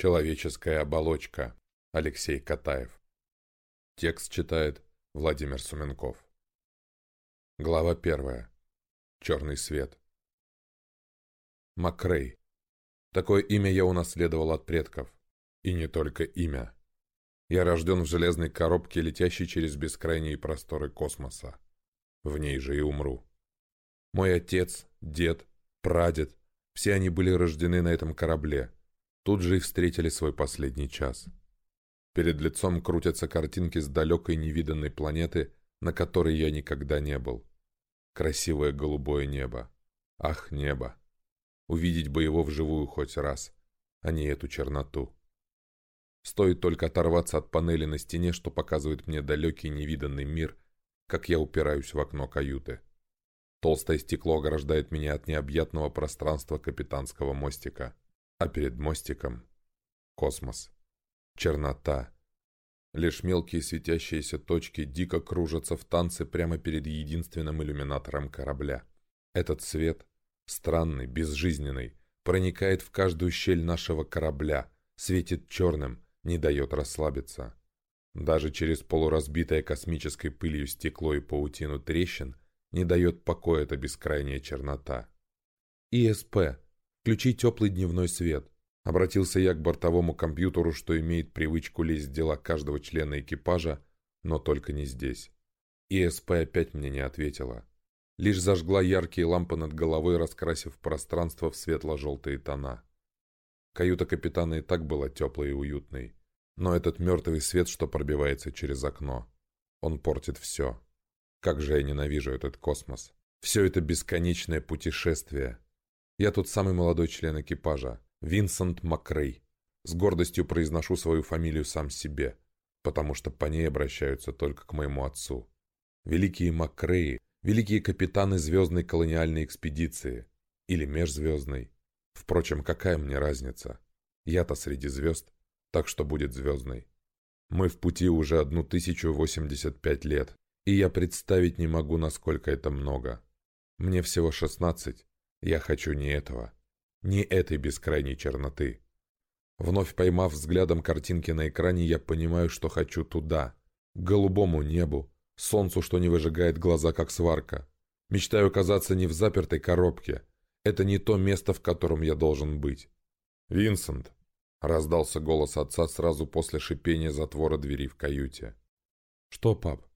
Человеческая оболочка. Алексей Катаев. Текст читает Владимир Суменков. Глава первая. Черный свет. Макрей. Такое имя я унаследовал от предков. И не только имя. Я рожден в железной коробке, летящей через бескрайние просторы космоса. В ней же и умру. Мой отец, дед, прадед, все они были рождены на этом корабле – Тут же и встретили свой последний час. Перед лицом крутятся картинки с далекой невиданной планеты, на которой я никогда не был. Красивое голубое небо. Ах, небо! Увидеть бы его вживую хоть раз, а не эту черноту. Стоит только оторваться от панели на стене, что показывает мне далекий невиданный мир, как я упираюсь в окно каюты. Толстое стекло ограждает меня от необъятного пространства капитанского мостика а перед мостиком — космос, чернота. Лишь мелкие светящиеся точки дико кружатся в танце прямо перед единственным иллюминатором корабля. Этот свет, странный, безжизненный, проникает в каждую щель нашего корабля, светит черным, не дает расслабиться. Даже через полуразбитое космической пылью стекло и паутину трещин не дает покоя эта бескрайняя чернота. ИСП Включи теплый дневной свет. Обратился я к бортовому компьютеру, что имеет привычку лезть в дела каждого члена экипажа, но только не здесь. ИСП опять мне не ответила. Лишь зажгла яркие лампы над головой, раскрасив пространство в светло-желтые тона. Каюта капитана и так была теплой и уютной. Но этот мертвый свет, что пробивается через окно, он портит все. Как же я ненавижу этот космос. Все это бесконечное путешествие, я тот самый молодой член экипажа, Винсент Макрей. С гордостью произношу свою фамилию сам себе, потому что по ней обращаются только к моему отцу. Великие Макреи, великие капитаны звездной колониальной экспедиции. Или межзвездной. Впрочем, какая мне разница? Я-то среди звезд, так что будет звездной. Мы в пути уже одну тысячу восемьдесят пять лет, и я представить не могу, насколько это много. Мне всего шестнадцать, я хочу не этого, не этой бескрайней черноты. Вновь поймав взглядом картинки на экране, я понимаю, что хочу туда, к голубому небу, солнцу, что не выжигает глаза, как сварка. Мечтаю оказаться не в запертой коробке. Это не то место, в котором я должен быть. «Винсент!» — раздался голос отца сразу после шипения затвора двери в каюте. «Что, пап?»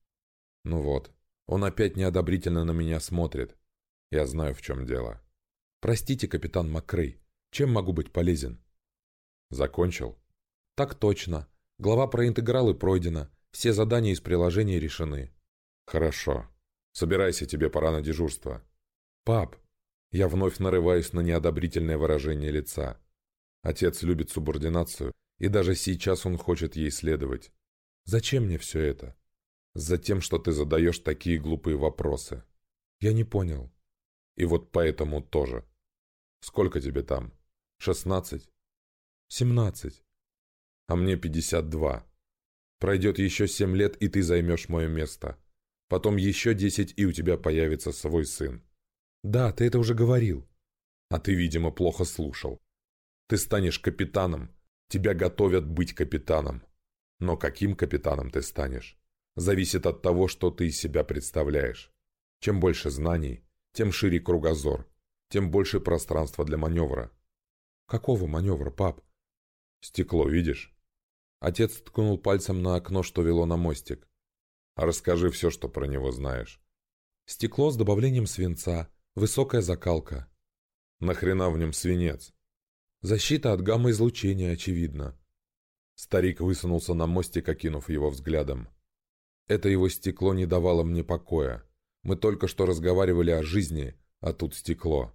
«Ну вот, он опять неодобрительно на меня смотрит. Я знаю, в чем дело». «Простите, капитан Макрей, чем могу быть полезен?» «Закончил?» «Так точно. Глава про интегралы пройдена. Все задания из приложения решены». «Хорошо. Собирайся, тебе пора на дежурство». «Пап!» Я вновь нарываюсь на неодобрительное выражение лица. Отец любит субординацию, и даже сейчас он хочет ей следовать. «Зачем мне все это?» «Затем, что ты задаешь такие глупые вопросы». «Я не понял». «И вот поэтому тоже». Сколько тебе там? Шестнадцать? Семнадцать. А мне пятьдесят два. Пройдет еще семь лет, и ты займешь мое место. Потом еще десять, и у тебя появится свой сын. Да, ты это уже говорил. А ты, видимо, плохо слушал. Ты станешь капитаном. Тебя готовят быть капитаном. Но каким капитаном ты станешь? Зависит от того, что ты из себя представляешь. Чем больше знаний, тем шире кругозор, тем больше пространства для маневра. Какого маневра, пап? Стекло видишь? Отец ткнул пальцем на окно, что вело на мостик. Расскажи все, что про него знаешь. Стекло с добавлением свинца, высокая закалка. Нахрена в нем свинец? Защита от гамма-излучения, очевидно. Старик высунулся на мостик, окинув его взглядом. Это его стекло не давало мне покоя. Мы только что разговаривали о жизни, а тут стекло.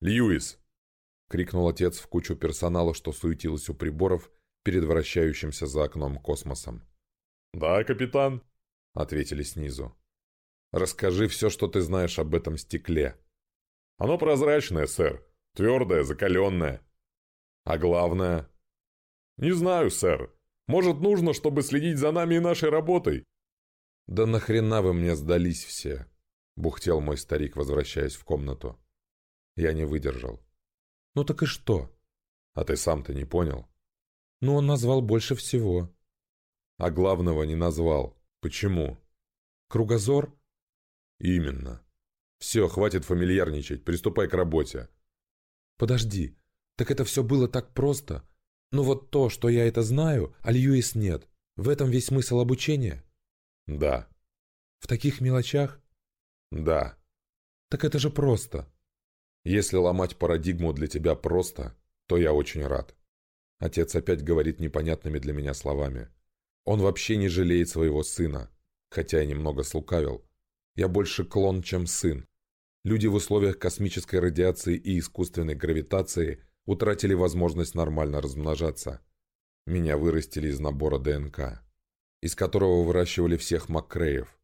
«Льюис!» — крикнул отец в кучу персонала, что суетилось у приборов перед вращающимся за окном космосом. «Да, капитан», — ответили снизу. «Расскажи все, что ты знаешь об этом стекле». «Оно прозрачное, сэр. Твердое, закаленное». «А главное?» «Не знаю, сэр. Может, нужно, чтобы следить за нами и нашей работой?» «Да нахрена вы мне сдались все?» — бухтел мой старик, возвращаясь в комнату. Я не выдержал. «Ну так и что?» «А ты сам-то не понял?» Но он назвал больше всего. А главного не назвал. Почему? Кругозор? Именно. Все, хватит фамильярничать, приступай к работе. Подожди, так это все было так просто. Ну вот то, что я это знаю, а Льюис нет. В этом весь смысл обучения? Да. В таких мелочах? Да. Так это же просто. Если ломать парадигму для тебя просто, то я очень рад. Отец опять говорит непонятными для меня словами. Он вообще не жалеет своего сына, хотя и немного слукавил. Я больше клон, чем сын. Люди в условиях космической радиации и искусственной гравитации утратили возможность нормально размножаться. Меня вырастили из набора ДНК, из которого выращивали всех Маккреев.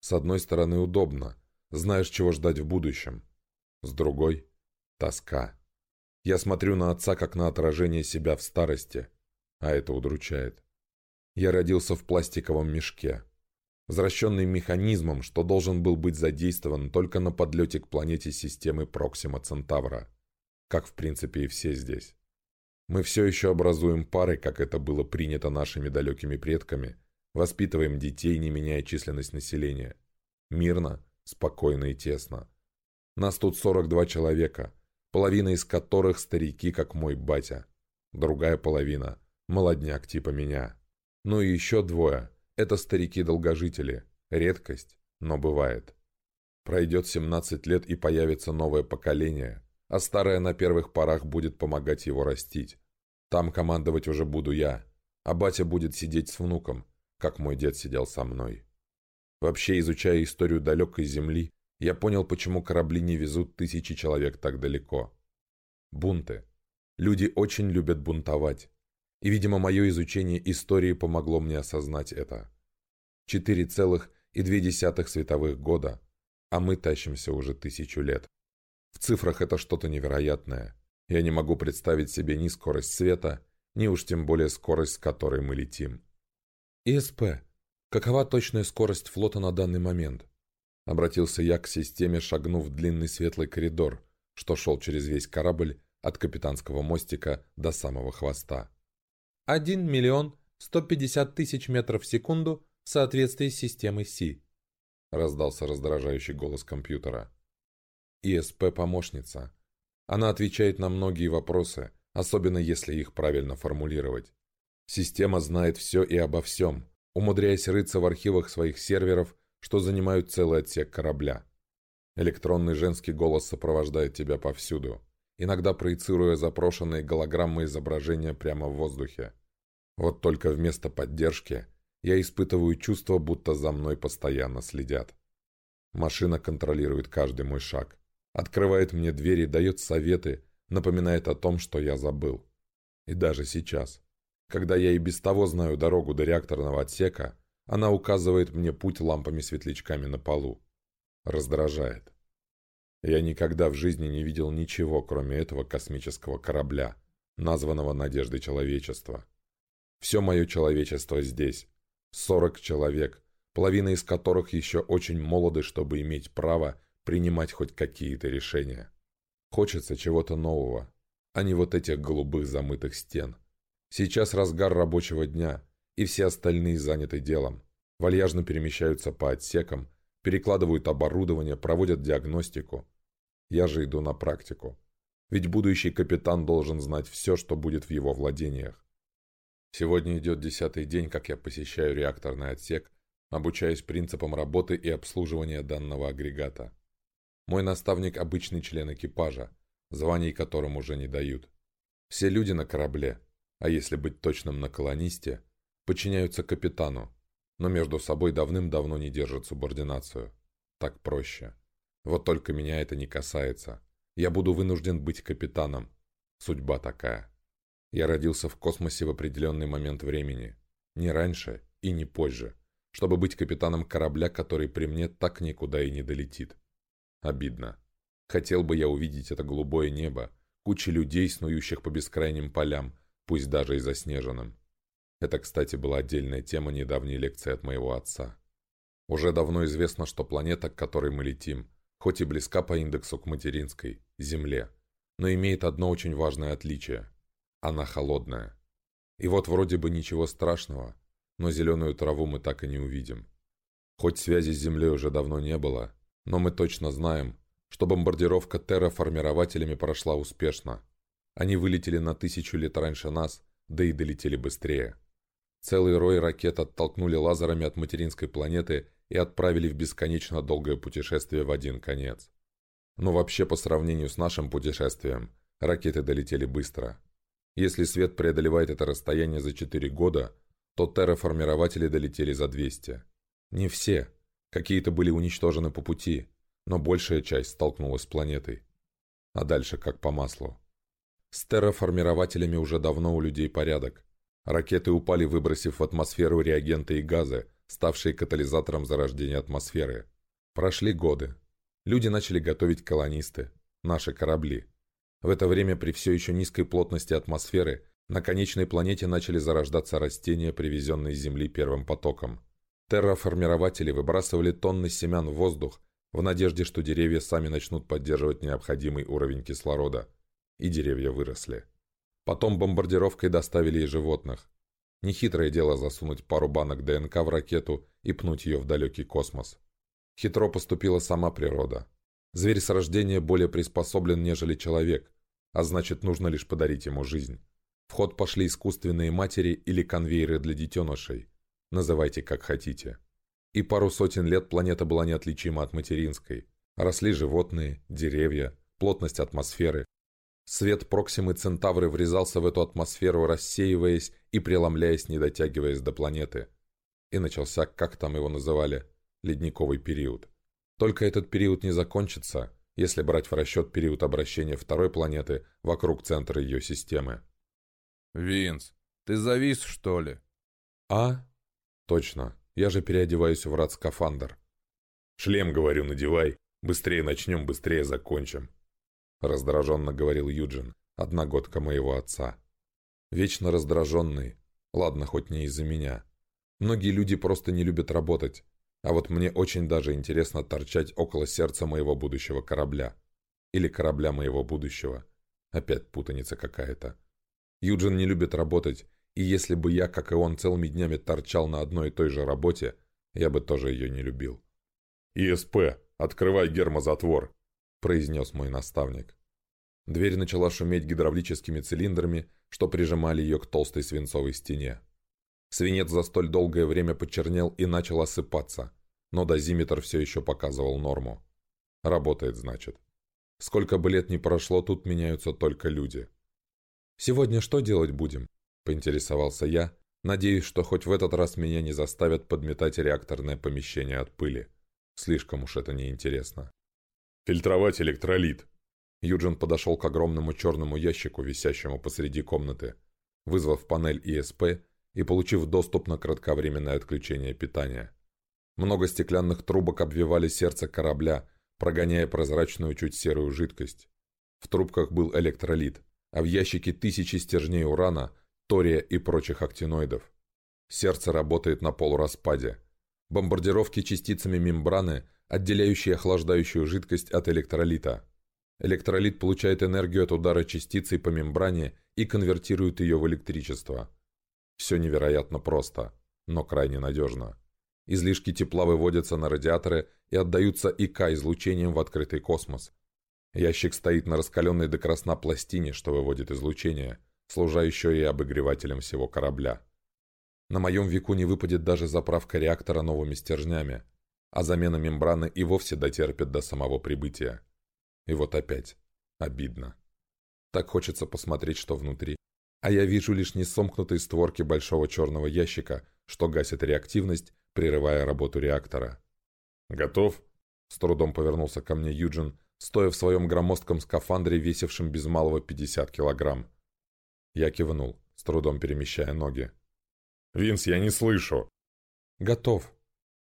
С одной стороны удобно, знаешь, чего ждать в будущем. С другой – тоска. Я смотрю на отца, как на отражение себя в старости, а это удручает. Я родился в пластиковом мешке, возвращенный механизмом, что должен был быть задействован только на подлете к планете системы Проксима Центавра, как в принципе и все здесь. Мы все еще образуем пары, как это было принято нашими далекими предками, воспитываем детей, не меняя численность населения. Мирно, спокойно и тесно. Нас тут 42 человека, половина из которых старики, как мой батя. Другая половина – молодняк типа меня. Ну и еще двое – это старики-долгожители. Редкость, но бывает. Пройдет 17 лет и появится новое поколение, а старое на первых порах будет помогать его растить. Там командовать уже буду я, а батя будет сидеть с внуком, как мой дед сидел со мной. Вообще, изучая историю далекой Земли, я понял, почему корабли не везут тысячи человек так далеко. Бунты. Люди очень любят бунтовать. И, видимо, мое изучение истории помогло мне осознать это. 4,2 световых года, а мы тащимся уже тысячу лет. В цифрах это что-то невероятное. Я не могу представить себе ни скорость света, ни уж тем более скорость, с которой мы летим. ИСП. Какова точная скорость флота на данный момент? Обратился я к системе, шагнув в длинный светлый коридор, что шел через весь корабль от капитанского мостика до самого хвоста. Один миллион сто пятьдесят тысяч метров в секунду в соответствии с системой Си. Раздался раздражающий голос компьютера. ИСП-помощница. Она отвечает на многие вопросы, особенно если их правильно формулировать. Система знает все и обо всем, умудряясь рыться в архивах своих серверов что занимают целый отсек корабля. Электронный женский голос сопровождает тебя повсюду, иногда проецируя запрошенные голограммы изображения прямо в воздухе. Вот только вместо поддержки я испытываю чувство, будто за мной постоянно следят. Машина контролирует каждый мой шаг, открывает мне двери, дает советы, напоминает о том, что я забыл. И даже сейчас, когда я и без того знаю дорогу до реакторного отсека, она указывает мне путь лампами-светлячками на полу. Раздражает. Я никогда в жизни не видел ничего, кроме этого космического корабля, названного «Надеждой человечества». Все мое человечество здесь. Сорок человек, половина из которых еще очень молоды, чтобы иметь право принимать хоть какие-то решения. Хочется чего-то нового, а не вот этих голубых замытых стен. Сейчас разгар рабочего дня – и все остальные заняты делом. Вальяжно перемещаются по отсекам, перекладывают оборудование, проводят диагностику. Я же иду на практику. Ведь будущий капитан должен знать все, что будет в его владениях. Сегодня идет десятый день, как я посещаю реакторный отсек, обучаясь принципам работы и обслуживания данного агрегата. Мой наставник – обычный член экипажа, званий которым уже не дают. Все люди на корабле, а если быть точным на колонисте – подчиняются капитану, но между собой давным-давно не держат субординацию. Так проще. Вот только меня это не касается. Я буду вынужден быть капитаном. Судьба такая. Я родился в космосе в определенный момент времени. Не раньше и не позже. Чтобы быть капитаном корабля, который при мне так никуда и не долетит. Обидно. Хотел бы я увидеть это голубое небо, кучи людей, снующих по бескрайним полям, пусть даже и заснеженным. Это, кстати, была отдельная тема недавней лекции от моего отца. Уже давно известно, что планета, к которой мы летим, хоть и близка по индексу к материнской, Земле, но имеет одно очень важное отличие. Она холодная. И вот вроде бы ничего страшного, но зеленую траву мы так и не увидим. Хоть связи с Землей уже давно не было, но мы точно знаем, что бомбардировка терраформирователями прошла успешно. Они вылетели на тысячу лет раньше нас, да и долетели быстрее. Целый рой ракет оттолкнули лазерами от материнской планеты и отправили в бесконечно долгое путешествие в один конец. Но вообще по сравнению с нашим путешествием, ракеты долетели быстро. Если свет преодолевает это расстояние за 4 года, то терраформирователи долетели за 200. Не все. Какие-то были уничтожены по пути, но большая часть столкнулась с планетой. А дальше как по маслу. С терраформирователями уже давно у людей порядок. Ракеты упали, выбросив в атмосферу реагенты и газы, ставшие катализатором зарождения атмосферы. Прошли годы. Люди начали готовить колонисты, наши корабли. В это время при все еще низкой плотности атмосферы на конечной планете начали зарождаться растения, привезенные с Земли первым потоком. Терраформирователи выбрасывали тонны семян в воздух в надежде, что деревья сами начнут поддерживать необходимый уровень кислорода. И деревья выросли. Потом бомбардировкой доставили и животных. Нехитрое дело засунуть пару банок ДНК в ракету и пнуть ее в далекий космос. Хитро поступила сама природа. Зверь с рождения более приспособлен, нежели человек, а значит, нужно лишь подарить ему жизнь. В ход пошли искусственные матери или конвейеры для детенышей. Называйте как хотите. И пару сотен лет планета была неотличима от материнской. Росли животные, деревья, плотность атмосферы. Свет Проксимы Центавры врезался в эту атмосферу, рассеиваясь и преломляясь, не дотягиваясь до планеты. И начался, как там его называли, ледниковый период. Только этот период не закончится, если брать в расчет период обращения второй планеты вокруг центра ее системы. «Винс, ты завис, что ли?» «А? Точно. Я же переодеваюсь в рад-скафандр». «Шлем, говорю, надевай. Быстрее начнем, быстрее закончим». Раздраженно говорил Юджин, одногодка моего отца. Вечно раздраженный. Ладно, хоть не из-за меня. Многие люди просто не любят работать. А вот мне очень даже интересно торчать около сердца моего будущего корабля. Или корабля моего будущего. Опять путаница какая-то. Юджин не любит работать, и если бы я, как и он, целыми днями торчал на одной и той же работе, я бы тоже ее не любил. «ИСП, открывай гермозатвор», – произнес мой наставник. Дверь начала шуметь гидравлическими цилиндрами, что прижимали ее к толстой свинцовой стене. Свинец за столь долгое время почернел и начал осыпаться, но дозиметр все еще показывал норму. Работает, значит. Сколько бы лет ни прошло, тут меняются только люди. «Сегодня что делать будем?» – поинтересовался я, надеюсь, что хоть в этот раз меня не заставят подметать реакторное помещение от пыли. Слишком уж это неинтересно. «Фильтровать электролит!» Юджин подошел к огромному черному ящику, висящему посреди комнаты. Вызвав панель ИСП, и получив доступ на кратковременное отключение питания. Много стеклянных трубок обвивали сердце корабля, прогоняя прозрачную чуть серую жидкость. В трубках был электролит, а в ящике тысячи стержней урана, тория и прочих актиноидов. Сердце работает на полураспаде. Бомбардировки частицами мембраны, отделяющие охлаждающую жидкость от электролита. Электролит получает энергию от удара частицей по мембране и конвертирует ее в электричество – все невероятно просто, но крайне надежно. Излишки тепла выводятся на радиаторы и отдаются ИК излучением в открытый космос. Ящик стоит на раскаленной до красна пластине, что выводит излучение, служа еще и обогревателем всего корабля. На моем веку не выпадет даже заправка реактора новыми стержнями, а замена мембраны и вовсе дотерпит до самого прибытия. И вот опять. Обидно. Так хочется посмотреть, что внутри а я вижу лишь несомкнутые створки большого черного ящика, что гасит реактивность, прерывая работу реактора. «Готов?» — с трудом повернулся ко мне Юджин, стоя в своем громоздком скафандре, весившем без малого 50 килограмм. Я кивнул, с трудом перемещая ноги. «Винс, я не слышу!» «Готов!»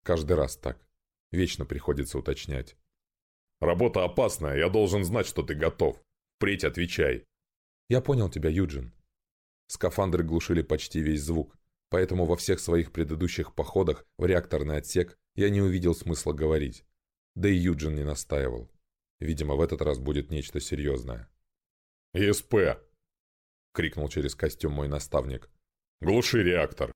Каждый раз так. Вечно приходится уточнять. «Работа опасная, я должен знать, что ты готов. Впредь отвечай!» «Я понял тебя, Юджин. Скафандры глушили почти весь звук, поэтому во всех своих предыдущих походах в реакторный отсек я не увидел смысла говорить. Да и Юджин не настаивал. Видимо, в этот раз будет нечто серьезное. «ИСП!» — крикнул через костюм мой наставник. Глуши реактор.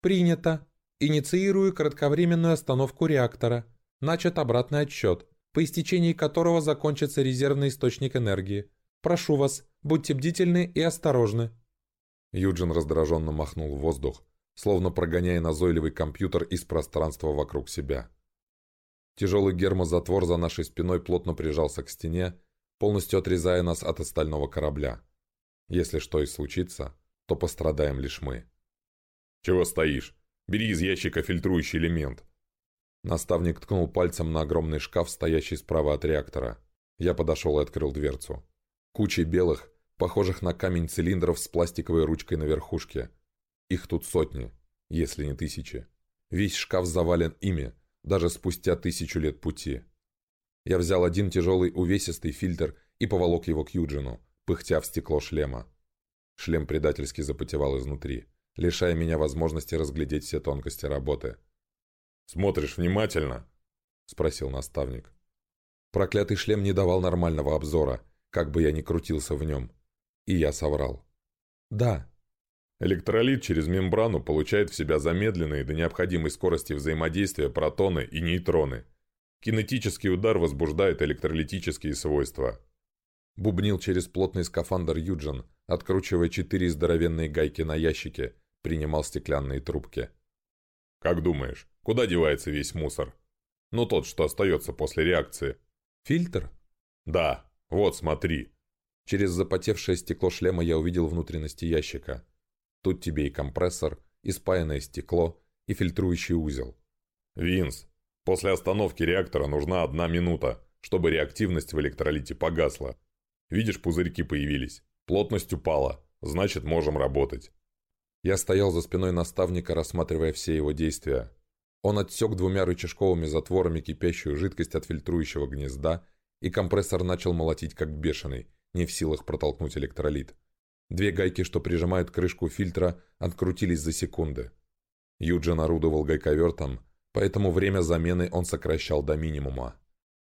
Принято. Инициирую кратковременную остановку реактора. Начат обратный отсчет, по истечении которого закончится резервный источник энергии. Прошу вас, будьте бдительны и осторожны. Юджин раздраженно махнул в воздух, словно прогоняя назойливый компьютер из пространства вокруг себя. Тяжелый гермозатвор за нашей спиной плотно прижался к стене, полностью отрезая нас от остального корабля. Если что и случится, то пострадаем лишь мы. «Чего стоишь? Бери из ящика фильтрующий элемент». Наставник ткнул пальцем на огромный шкаф, стоящий справа от реактора. Я подошел и открыл дверцу. Кучей белых, похожих на камень цилиндров с пластиковой ручкой на верхушке. Их тут сотни, если не тысячи. Весь шкаф завален ими, даже спустя тысячу лет пути. Я взял один тяжелый увесистый фильтр и поволок его к Юджину, пыхтя в стекло шлема. Шлем предательски запотевал изнутри, лишая меня возможности разглядеть все тонкости работы. «Смотришь внимательно?» – спросил наставник. Проклятый шлем не давал нормального обзора, как бы я ни крутился в нем. И я соврал. «Да, Электролит через мембрану получает в себя замедленные до необходимой скорости взаимодействия протоны и нейтроны. Кинетический удар возбуждает электролитические свойства. Бубнил через плотный скафандр Юджин, откручивая четыре здоровенные гайки на ящике, принимал стеклянные трубки. «Как думаешь, куда девается весь мусор? Ну тот, что остается после реакции». «Фильтр?» «Да, вот смотри». Через запотевшее стекло шлема я увидел внутренности ящика. Тут тебе и компрессор, и спаянное стекло, и фильтрующий узел. «Винс, после остановки реактора нужна одна минута, чтобы реактивность в электролите погасла. Видишь, пузырьки появились. Плотность упала. Значит, можем работать». Я стоял за спиной наставника, рассматривая все его действия. Он отсек двумя рычажковыми затворами кипящую жидкость от фильтрующего гнезда, и компрессор начал молотить как бешеный, не в силах протолкнуть электролит. Две гайки, что прижимают крышку фильтра, открутились за секунды. Юджин орудовал гайковертом, поэтому время замены он сокращал до минимума.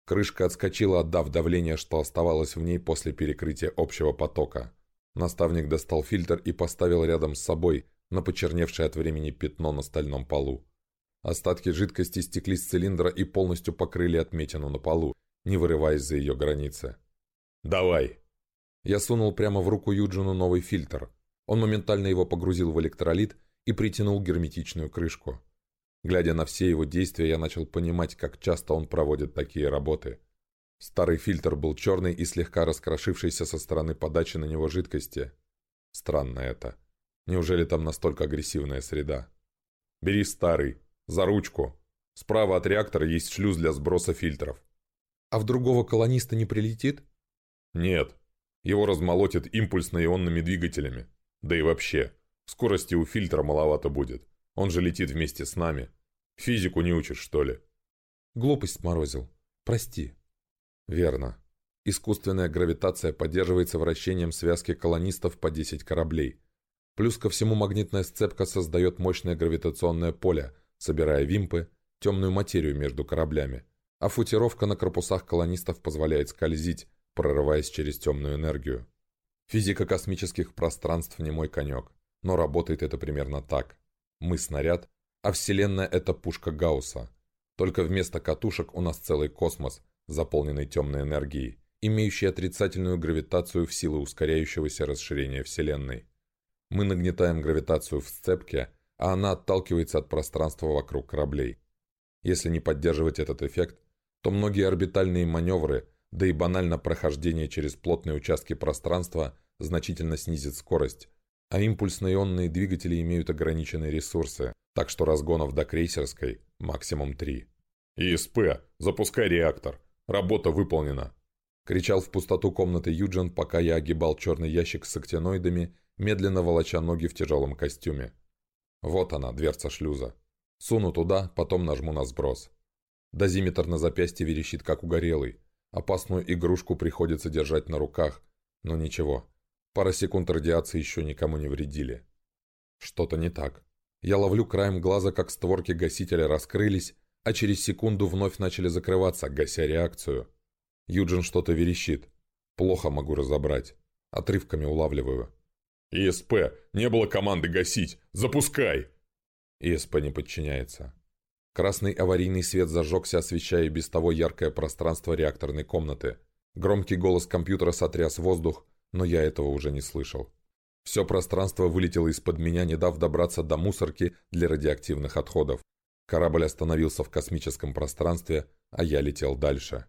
Крышка отскочила, отдав давление, что оставалось в ней после перекрытия общего потока. Наставник достал фильтр и поставил рядом с собой на почерневшее от времени пятно на стальном полу. Остатки жидкости стекли с цилиндра и полностью покрыли отметину на полу, не вырываясь за ее границы. «Давай!» Я сунул прямо в руку Юджину новый фильтр. Он моментально его погрузил в электролит и притянул герметичную крышку. Глядя на все его действия, я начал понимать, как часто он проводит такие работы. Старый фильтр был черный и слегка раскрошившийся со стороны подачи на него жидкости. Странно это. Неужели там настолько агрессивная среда? Бери старый. За ручку. Справа от реактора есть шлюз для сброса фильтров. А в другого колониста не прилетит? Нет. Его размолотят импульсно-ионными двигателями. Да и вообще, скорости у фильтра маловато будет. Он же летит вместе с нами. Физику не учишь, что ли? Глупость сморозил. Прости. Верно. Искусственная гравитация поддерживается вращением связки колонистов по 10 кораблей. Плюс ко всему магнитная сцепка создает мощное гравитационное поле, собирая вимпы, темную материю между кораблями. А футировка на корпусах колонистов позволяет скользить, прорываясь через темную энергию. Физика космических пространств не мой конек, но работает это примерно так. Мы снаряд, а Вселенная – это пушка Гаусса. Только вместо катушек у нас целый космос, заполненный темной энергией, имеющий отрицательную гравитацию в силу ускоряющегося расширения Вселенной. Мы нагнетаем гравитацию в сцепке, а она отталкивается от пространства вокруг кораблей. Если не поддерживать этот эффект, то многие орбитальные маневры да и банально прохождение через плотные участки пространства значительно снизит скорость, а импульсно-ионные двигатели имеют ограниченные ресурсы, так что разгонов до крейсерской максимум три. «ИСП, запускай реактор. Работа выполнена!» Кричал в пустоту комнаты Юджин, пока я огибал черный ящик с актиноидами, медленно волоча ноги в тяжелом костюме. Вот она, дверца шлюза. Суну туда, потом нажму на сброс. Дозиметр на запястье верещит, как угорелый. Опасную игрушку приходится держать на руках, но ничего. Пара секунд радиации еще никому не вредили. Что-то не так. Я ловлю краем глаза, как створки гасителя раскрылись, а через секунду вновь начали закрываться, гася реакцию. Юджин что-то верещит. Плохо могу разобрать. Отрывками улавливаю. «ИСП, не было команды гасить! Запускай!» ИСП не подчиняется. Красный аварийный свет зажегся, освещая без того яркое пространство реакторной комнаты. Громкий голос компьютера сотряс воздух, но я этого уже не слышал. Все пространство вылетело из-под меня, не дав добраться до мусорки для радиоактивных отходов. Корабль остановился в космическом пространстве, а я летел дальше.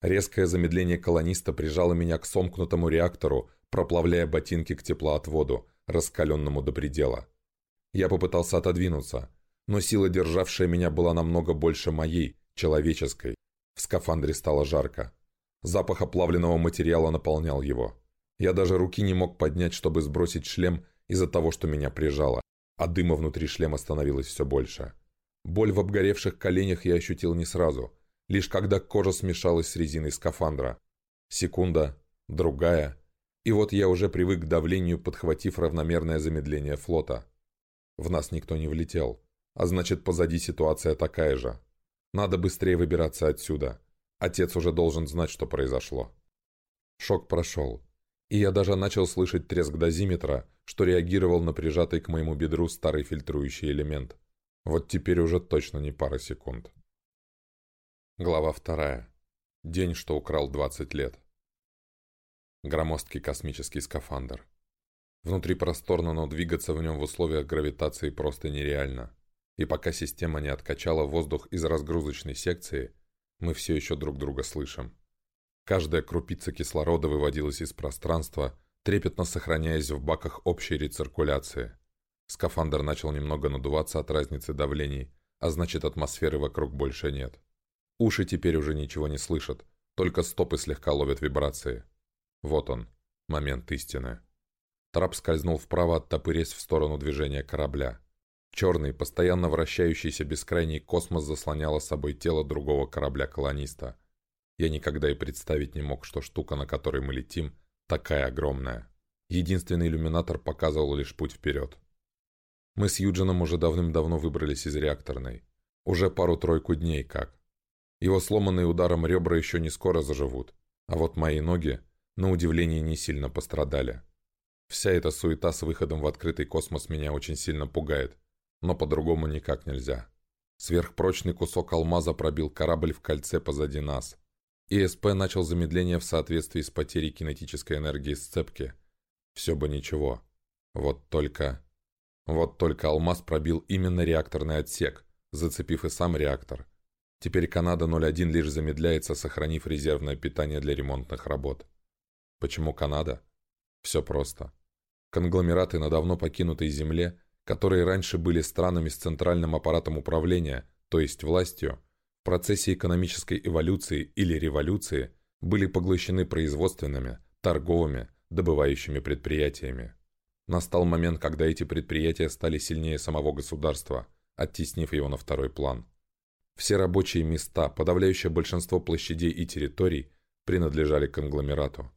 Резкое замедление колониста прижало меня к сомкнутому реактору, проплавляя ботинки к теплоотводу, раскаленному до предела. Я попытался отодвинуться, но сила, державшая меня, была намного больше моей, человеческой. В скафандре стало жарко. Запах оплавленного материала наполнял его. Я даже руки не мог поднять, чтобы сбросить шлем из-за того, что меня прижало, а дыма внутри шлема становилось все больше. Боль в обгоревших коленях я ощутил не сразу, лишь когда кожа смешалась с резиной скафандра. Секунда, другая, и вот я уже привык к давлению, подхватив равномерное замедление флота. В нас никто не влетел. А значит, позади ситуация такая же. Надо быстрее выбираться отсюда. Отец уже должен знать, что произошло. Шок прошел. И я даже начал слышать треск дозиметра, что реагировал на прижатый к моему бедру старый фильтрующий элемент. Вот теперь уже точно не пара секунд. Глава вторая. День, что украл 20 лет. Громоздкий космический скафандр. Внутри просторно, но двигаться в нем в условиях гравитации просто нереально. И пока система не откачала воздух из разгрузочной секции, мы все еще друг друга слышим. Каждая крупица кислорода выводилась из пространства, трепетно сохраняясь в баках общей рециркуляции. Скафандр начал немного надуваться от разницы давлений, а значит атмосферы вокруг больше нет. Уши теперь уже ничего не слышат, только стопы слегка ловят вибрации. Вот он, момент истины. Трап скользнул вправо, оттопырясь в сторону движения корабля. Черный, постоянно вращающийся бескрайний космос заслоняло собой тело другого корабля-колониста. Я никогда и представить не мог, что штука, на которой мы летим, такая огромная. Единственный иллюминатор показывал лишь путь вперед. Мы с Юджином уже давным-давно выбрались из реакторной. Уже пару-тройку дней как. Его сломанные ударом ребра еще не скоро заживут, а вот мои ноги, на удивление, не сильно пострадали. Вся эта суета с выходом в открытый космос меня очень сильно пугает но по-другому никак нельзя. Сверхпрочный кусок алмаза пробил корабль в кольце позади нас. ИСП начал замедление в соответствии с потерей кинетической энергии сцепки. Все бы ничего. Вот только... Вот только алмаз пробил именно реакторный отсек, зацепив и сам реактор. Теперь Канада 01 лишь замедляется, сохранив резервное питание для ремонтных работ. Почему Канада? Все просто. Конгломераты на давно покинутой Земле которые раньше были странами с центральным аппаратом управления, то есть властью, в процессе экономической эволюции или революции были поглощены производственными, торговыми, добывающими предприятиями. Настал момент, когда эти предприятия стали сильнее самого государства, оттеснив его на второй план. Все рабочие места, подавляющее большинство площадей и территорий, принадлежали конгломерату.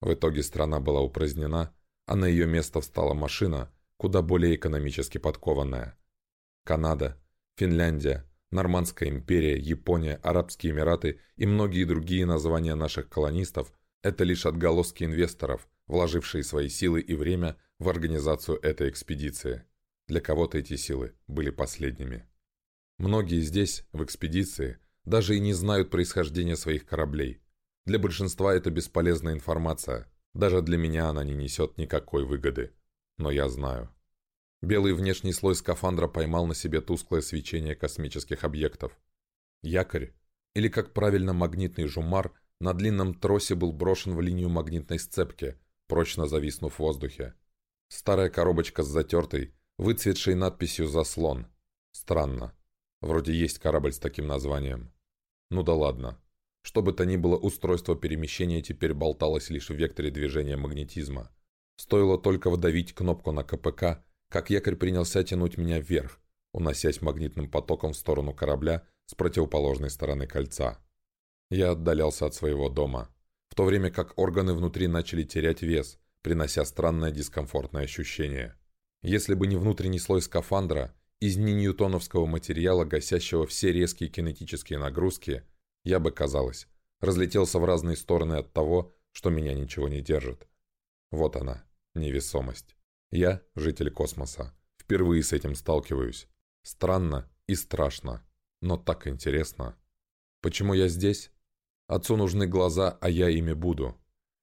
В итоге страна была упразднена, а на ее место встала машина – куда более экономически подкованная. Канада, Финляндия, Нормандская империя, Япония, Арабские Эмираты и многие другие названия наших колонистов – это лишь отголоски инвесторов, вложившие свои силы и время в организацию этой экспедиции. Для кого-то эти силы были последними. Многие здесь, в экспедиции, даже и не знают происхождения своих кораблей. Для большинства это бесполезная информация, даже для меня она не несет никакой выгоды но я знаю. Белый внешний слой скафандра поймал на себе тусклое свечение космических объектов. Якорь, или как правильно магнитный жумар, на длинном тросе был брошен в линию магнитной сцепки, прочно зависнув в воздухе. Старая коробочка с затертой, выцветшей надписью «Заслон». Странно. Вроде есть корабль с таким названием. Ну да ладно. Что бы то ни было, устройство перемещения теперь болталось лишь в векторе движения магнетизма. Стоило только вдавить кнопку на КПК, как якорь принялся тянуть меня вверх, уносясь магнитным потоком в сторону корабля с противоположной стороны кольца. Я отдалялся от своего дома, в то время как органы внутри начали терять вес, принося странное дискомфортное ощущение. Если бы не внутренний слой скафандра, из неньютоновского материала, гасящего все резкие кинетические нагрузки, я бы, казалось, разлетелся в разные стороны от того, что меня ничего не держит. Вот она, невесомость. Я житель космоса. Впервые с этим сталкиваюсь. Странно и страшно, но так интересно. Почему я здесь? Отцу нужны глаза, а я ими буду.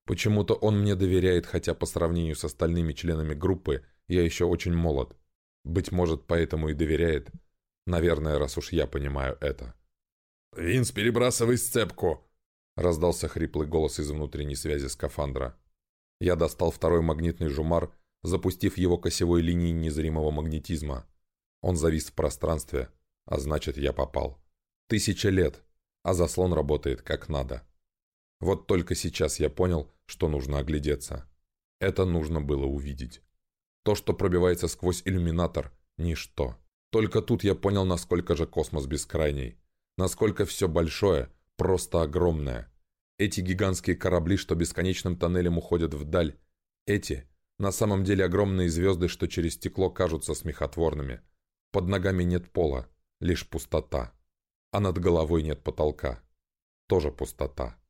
Почему-то он мне доверяет, хотя по сравнению с остальными членами группы я еще очень молод. Быть может, поэтому и доверяет. Наверное, раз уж я понимаю это. «Винс, перебрасывай сцепку!» Раздался хриплый голос из внутренней связи скафандра. Я достал второй магнитный жумар, запустив его к осевой линии незримого магнетизма. Он завис в пространстве, а значит, я попал. Тысяча лет, а заслон работает как надо. Вот только сейчас я понял, что нужно оглядеться. Это нужно было увидеть. То, что пробивается сквозь иллюминатор – ничто. Только тут я понял, насколько же космос бескрайний. Насколько все большое, просто огромное. Эти гигантские корабли, что бесконечным тоннелем уходят вдаль. Эти, на самом деле огромные звезды, что через стекло кажутся смехотворными. Под ногами нет пола, лишь пустота. А над головой нет потолка. Тоже пустота.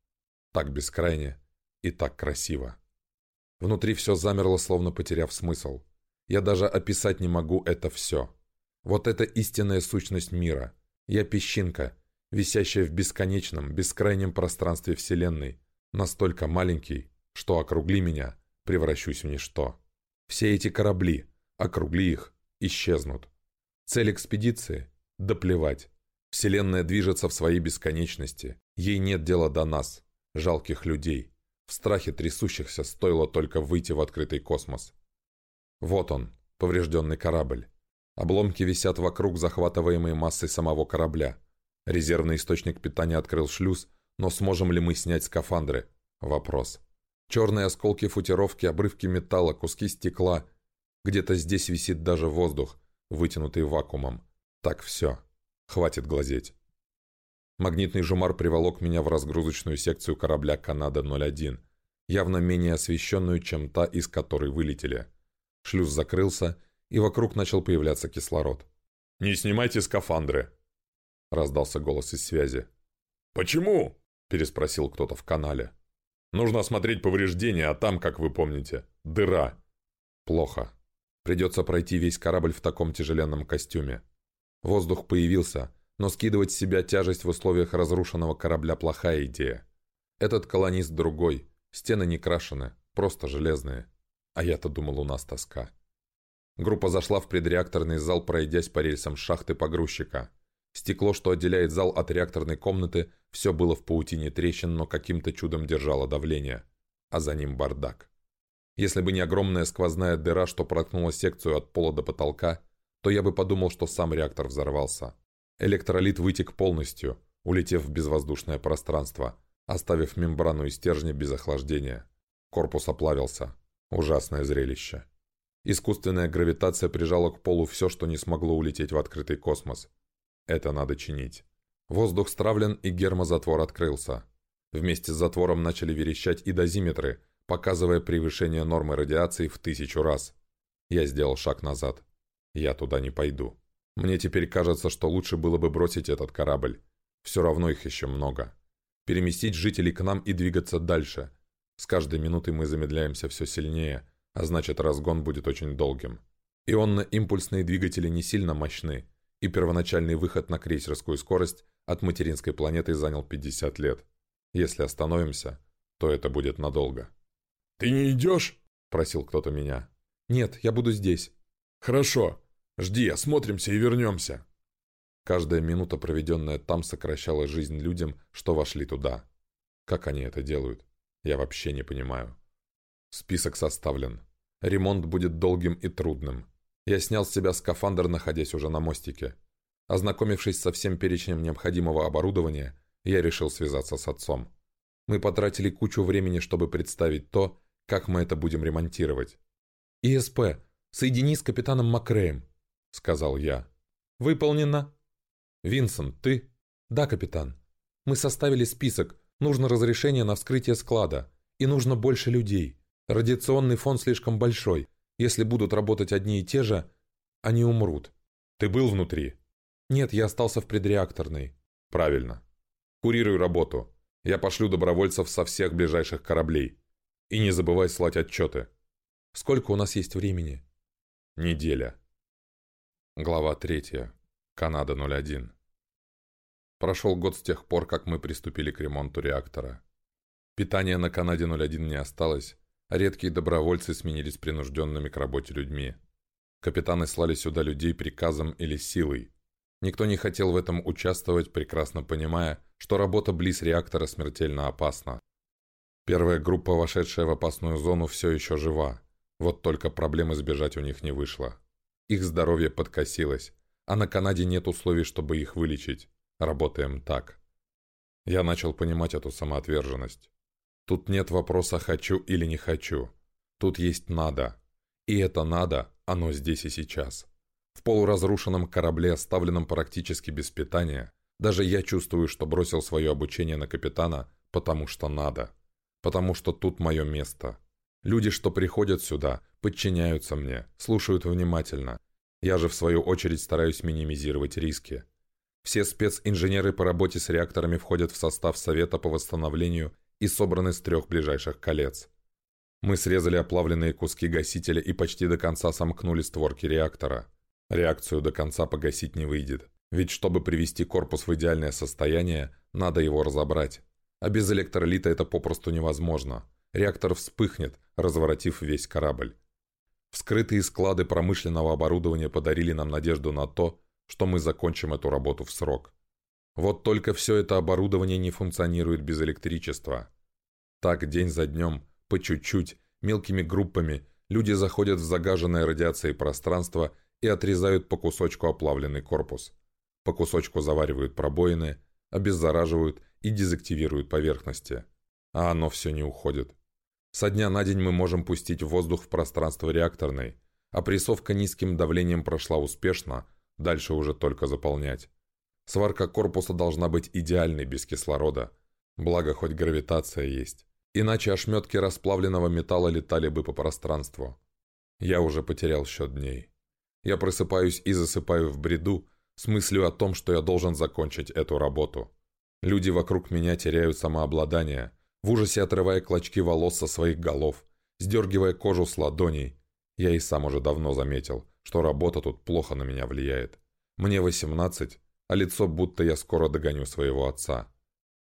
Так бескрайне и так красиво. Внутри все замерло, словно потеряв смысл. Я даже описать не могу это все. Вот это истинная сущность мира. Я песчинка, висящая в бесконечном, бескрайнем пространстве Вселенной. Настолько маленький, что округли меня, превращусь в ничто. Все эти корабли, округли их, исчезнут. Цель экспедиции – доплевать. Вселенная движется в своей бесконечности. Ей нет дела до нас, жалких людей. В страхе трясущихся стоило только выйти в открытый космос. Вот он, поврежденный корабль. Обломки висят вокруг захватываемой массой самого корабля. Резервный источник питания открыл шлюз, но сможем ли мы снять скафандры? Вопрос. Черные осколки футировки, обрывки металла, куски стекла. Где-то здесь висит даже воздух, вытянутый вакуумом. Так все. Хватит глазеть. Магнитный жумар приволок меня в разгрузочную секцию корабля «Канада-01», явно менее освещенную, чем та, из которой вылетели. Шлюз закрылся, и вокруг начал появляться кислород. «Не снимайте скафандры!» — раздался голос из связи. «Почему?» — переспросил кто-то в канале. «Нужно осмотреть повреждения, а там, как вы помните, дыра». «Плохо. Придется пройти весь корабль в таком тяжеленном костюме. Воздух появился, но скидывать с себя тяжесть в условиях разрушенного корабля – плохая идея. Этот колонист другой, стены не крашены, просто железные. А я-то думал, у нас тоска. Группа зашла в предреакторный зал, пройдясь по рельсам шахты погрузчика. Стекло, что отделяет зал от реакторной комнаты, все было в паутине трещин, но каким-то чудом держало давление. А за ним бардак. Если бы не огромная сквозная дыра, что проткнула секцию от пола до потолка, то я бы подумал, что сам реактор взорвался. Электролит вытек полностью, улетев в безвоздушное пространство, оставив мембрану и стержни без охлаждения. Корпус оплавился. Ужасное зрелище. Искусственная гравитация прижала к полу все, что не смогло улететь в открытый космос. Это надо чинить. Воздух стравлен, и гермозатвор открылся. Вместе с затвором начали верещать и дозиметры, показывая превышение нормы радиации в тысячу раз. Я сделал шаг назад. Я туда не пойду. Мне теперь кажется, что лучше было бы бросить этот корабль. Все равно их еще много. Переместить жителей к нам и двигаться дальше. С каждой минутой мы замедляемся все сильнее, а значит разгон будет очень долгим. Ионно-импульсные двигатели не сильно мощны, и первоначальный выход на крейсерскую скорость от материнской планеты занял 50 лет. Если остановимся, то это будет надолго. «Ты не идешь?» – просил кто-то меня. «Нет, я буду здесь». «Хорошо. Жди, осмотримся и вернемся». Каждая минута, проведенная там, сокращала жизнь людям, что вошли туда. Как они это делают? Я вообще не понимаю. Список составлен. Ремонт будет долгим и трудным. Я снял с себя скафандр, находясь уже на мостике. Ознакомившись со всем перечнем необходимого оборудования, я решил связаться с отцом. Мы потратили кучу времени, чтобы представить то, как мы это будем ремонтировать. «ИСП, соедини с капитаном Макреем», — сказал я. «Выполнено». «Винсент, ты?» «Да, капитан. Мы составили список. Нужно разрешение на вскрытие склада. И нужно больше людей. Радиационный фон слишком большой. Если будут работать одни и те же, они умрут». «Ты был внутри?» «Нет, я остался в предреакторной». «Правильно. Курируй работу. Я пошлю добровольцев со всех ближайших кораблей. И не забывай слать отчеты». Сколько у нас есть времени?» «Неделя». Глава третья. Канада 01. Прошел год с тех пор, как мы приступили к ремонту реактора. Питания на Канаде 01 не осталось, редкие добровольцы сменились принужденными к работе людьми. Капитаны слали сюда людей приказом или силой. Никто не хотел в этом участвовать, прекрасно понимая, что работа близ реактора смертельно опасна. Первая группа, вошедшая в опасную зону, все еще жива. Вот только проблемы сбежать у них не вышло. Их здоровье подкосилось, а на Канаде нет условий, чтобы их вылечить. Работаем так. Я начал понимать эту самоотверженность. Тут нет вопроса «хочу» или «не хочу». Тут есть «надо». И это «надо», оно здесь и сейчас. В полуразрушенном корабле, оставленном практически без питания, даже я чувствую, что бросил свое обучение на капитана, потому что надо. Потому что тут мое место. Люди, что приходят сюда, подчиняются мне, слушают внимательно. Я же, в свою очередь, стараюсь минимизировать риски. Все специнженеры по работе с реакторами входят в состав Совета по восстановлению и собраны с трех ближайших колец. Мы срезали оплавленные куски гасителя и почти до конца сомкнули створки реактора. Реакцию до конца погасить не выйдет. Ведь чтобы привести корпус в идеальное состояние, надо его разобрать. А без электролита это попросту невозможно. Реактор вспыхнет, разворотив весь корабль. Вскрытые склады промышленного оборудования подарили нам надежду на то, что мы закончим эту работу в срок. Вот только все это оборудование не функционирует без электричества. Так день за днем, по чуть-чуть, мелкими группами, люди заходят в загаженное радиацией пространство и отрезают по кусочку оплавленный корпус. По кусочку заваривают пробоины, обеззараживают и дезактивируют поверхности. А оно все не уходит. Со дня на день мы можем пустить воздух в пространство реакторной, а прессовка низким давлением прошла успешно, дальше уже только заполнять. Сварка корпуса должна быть идеальной без кислорода, благо хоть гравитация есть. Иначе ошметки расплавленного металла летали бы по пространству. Я уже потерял счет дней. Я просыпаюсь и засыпаю в бреду, с мыслью о том, что я должен закончить эту работу. Люди вокруг меня теряют самообладание, в ужасе отрывая клочки волос со своих голов, сдергивая кожу с ладоней. Я и сам уже давно заметил, что работа тут плохо на меня влияет. Мне 18, а лицо будто я скоро догоню своего отца.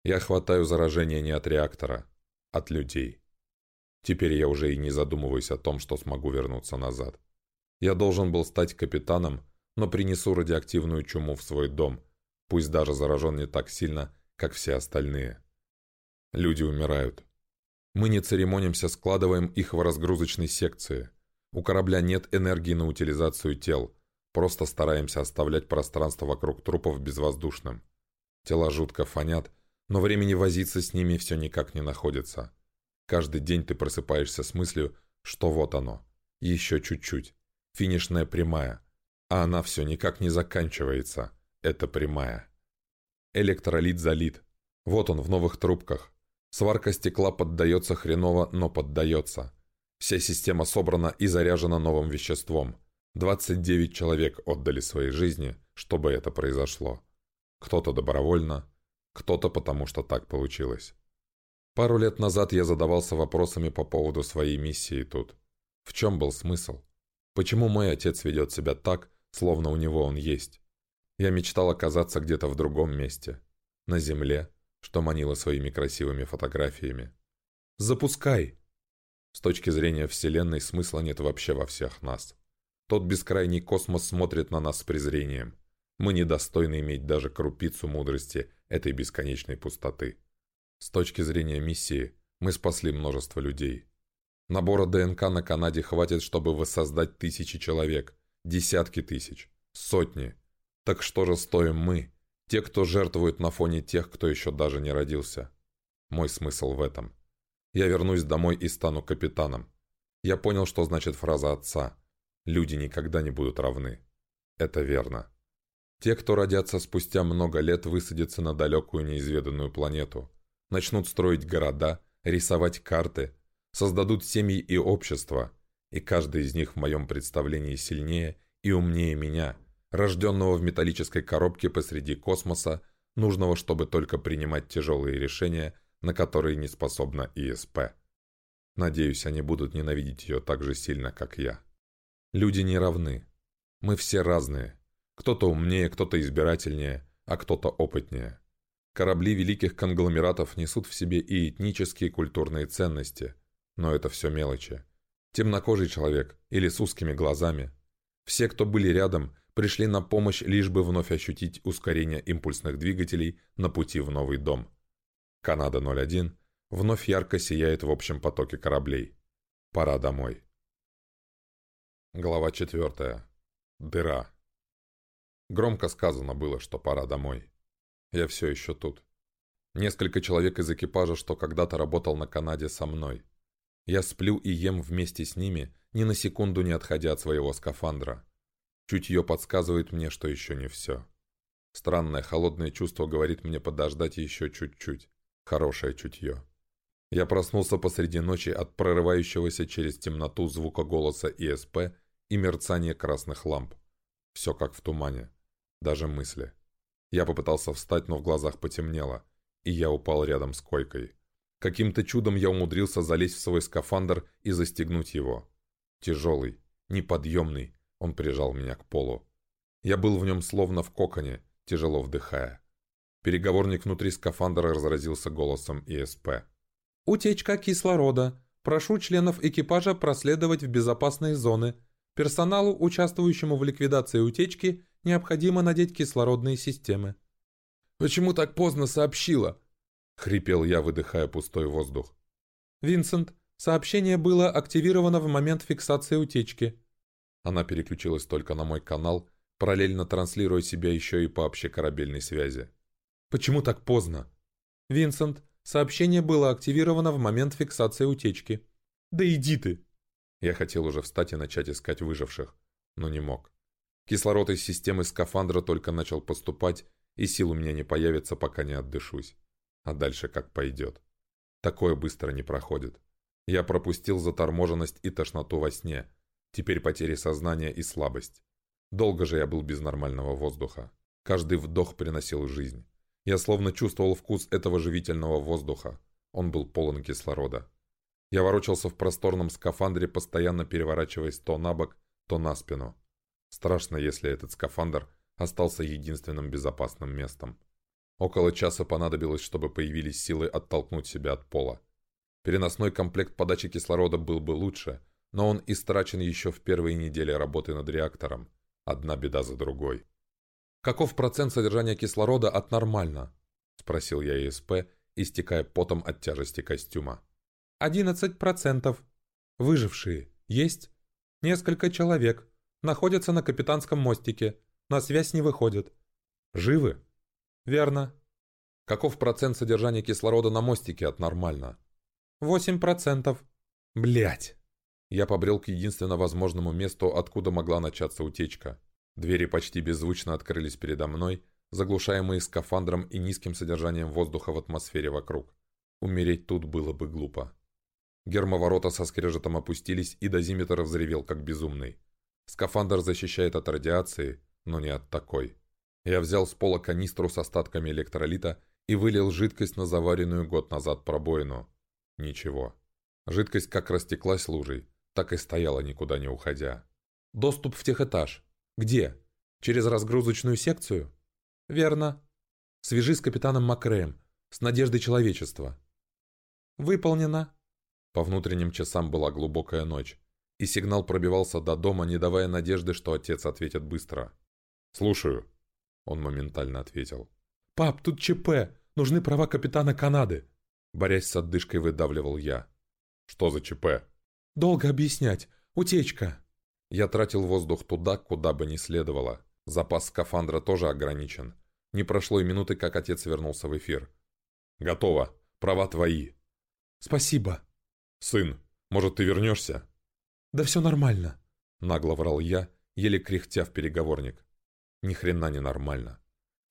Я хватаю заражение не от реактора, от людей. Теперь я уже и не задумываюсь о том, что смогу вернуться назад. Я должен был стать капитаном, но принесу радиоактивную чуму в свой дом, пусть даже заражен не так сильно, как все остальные. Люди умирают. Мы не церемонимся, складываем их в разгрузочной секции. У корабля нет энергии на утилизацию тел, просто стараемся оставлять пространство вокруг трупов безвоздушным. Тела жутко фонят, но времени возиться с ними все никак не находится. Каждый день ты просыпаешься с мыслью, что вот оно, еще чуть-чуть, финишная прямая, а она все никак не заканчивается. Это прямая. Электролит залит. Вот он в новых трубках. Сварка стекла поддается хреново, но поддается. Вся система собрана и заряжена новым веществом. 29 человек отдали свои жизни, чтобы это произошло. Кто-то добровольно, кто-то потому, что так получилось. Пару лет назад я задавался вопросами по поводу своей миссии тут. В чем был смысл? Почему мой отец ведет себя так, словно у него он есть. Я мечтал оказаться где-то в другом месте. На земле, что манило своими красивыми фотографиями. «Запускай!» С точки зрения Вселенной смысла нет вообще во всех нас. Тот бескрайний космос смотрит на нас с презрением. Мы недостойны иметь даже крупицу мудрости этой бесконечной пустоты. С точки зрения миссии, мы спасли множество людей. Набора ДНК на Канаде хватит, чтобы воссоздать тысячи человек, Десятки тысяч. Сотни. Так что же стоим мы? Те, кто жертвует на фоне тех, кто еще даже не родился. Мой смысл в этом. Я вернусь домой и стану капитаном. Я понял, что значит фраза отца. Люди никогда не будут равны. Это верно. Те, кто родятся спустя много лет, высадятся на далекую неизведанную планету. Начнут строить города, рисовать карты, создадут семьи и общества – и каждый из них в моем представлении сильнее и умнее меня, рожденного в металлической коробке посреди космоса, нужного, чтобы только принимать тяжелые решения, на которые не способна ИСП. Надеюсь, они будут ненавидеть ее так же сильно, как я. Люди не равны. Мы все разные. Кто-то умнее, кто-то избирательнее, а кто-то опытнее. Корабли великих конгломератов несут в себе и этнические, и культурные ценности, но это все мелочи. Темнокожий человек или с узкими глазами. Все, кто были рядом, пришли на помощь, лишь бы вновь ощутить ускорение импульсных двигателей на пути в новый дом. Канада-01 вновь ярко сияет в общем потоке кораблей. Пора домой. Глава 4. Дыра. Громко сказано было, что пора домой. Я все еще тут. Несколько человек из экипажа, что когда-то работал на Канаде со мной. Я сплю и ем вместе с ними, ни на секунду не отходя от своего скафандра. Чутье подсказывает мне, что еще не все. Странное холодное чувство говорит мне подождать еще чуть-чуть. Хорошее чутье. Я проснулся посреди ночи от прорывающегося через темноту звука голоса ИСП и мерцания красных ламп. Все как в тумане. Даже мысли. Я попытался встать, но в глазах потемнело, и я упал рядом с койкой. Каким-то чудом я умудрился залезть в свой скафандр и застегнуть его. Тяжелый, неподъемный, он прижал меня к полу. Я был в нем словно в коконе, тяжело вдыхая. Переговорник внутри скафандра разразился голосом ИСП. «Утечка кислорода. Прошу членов экипажа проследовать в безопасные зоны. Персоналу, участвующему в ликвидации утечки, необходимо надеть кислородные системы». «Почему так поздно сообщила?» — хрипел я, выдыхая пустой воздух. «Винсент, сообщение было активировано в момент фиксации утечки». Она переключилась только на мой канал, параллельно транслируя себя еще и по общекорабельной связи. Почему так поздно? Винсент, сообщение было активировано в момент фиксации утечки. Да иди ты! Я хотел уже встать и начать искать выживших, но не мог. Кислород из системы скафандра только начал поступать, и сил у меня не появится, пока не отдышусь. А дальше как пойдет. Такое быстро не проходит. Я пропустил заторможенность и тошноту во сне. Теперь потери сознания и слабость. Долго же я был без нормального воздуха. Каждый вдох приносил жизнь. Я словно чувствовал вкус этого живительного воздуха. Он был полон кислорода. Я ворочался в просторном скафандре, постоянно переворачиваясь то на бок, то на спину. Страшно, если этот скафандр остался единственным безопасным местом. Около часа понадобилось, чтобы появились силы оттолкнуть себя от пола. Переносной комплект подачи кислорода был бы лучше, но он истрачен еще в первые недели работы над реактором. Одна беда за другой. «Каков процент содержания кислорода от нормально?» – спросил я ЕСП, истекая потом от тяжести костюма. «Одиннадцать процентов. Выжившие есть? Несколько человек. Находятся на капитанском мостике. На связь не выходят. Живы?» «Верно». «Каков процент содержания кислорода на мостике от нормально?» «Восемь процентов». «Блядь!» Я побрел к единственно возможному месту, откуда могла начаться утечка. Двери почти беззвучно открылись передо мной, заглушаемые скафандром и низким содержанием воздуха в атмосфере вокруг. Умереть тут было бы глупо. Гермоворота со скрежетом опустились, и дозиметр взревел как безумный. Скафандр защищает от радиации, но не от такой. Я взял с пола канистру с остатками электролита и вылил жидкость на заваренную год назад пробоину. Ничего. Жидкость как растеклась лужей, так и стояла, никуда не уходя. «Доступ в техэтаж», «Где? Через разгрузочную секцию?» «Верно. Свяжи с капитаном Макреем, с надеждой человечества». «Выполнено». По внутренним часам была глубокая ночь, и сигнал пробивался до дома, не давая надежды, что отец ответит быстро. «Слушаю», — он моментально ответил. «Пап, тут ЧП! Нужны права капитана Канады!» Борясь с отдышкой, выдавливал я. «Что за ЧП?» «Долго объяснять. Утечка!» Я тратил воздух туда, куда бы ни следовало. Запас скафандра тоже ограничен. Не прошло и минуты, как отец вернулся в эфир. «Готово. Права твои». «Спасибо». «Сын, может, ты вернешься?» «Да все нормально», — нагло врал я, еле кряхтя в переговорник. «Ни хрена не нормально.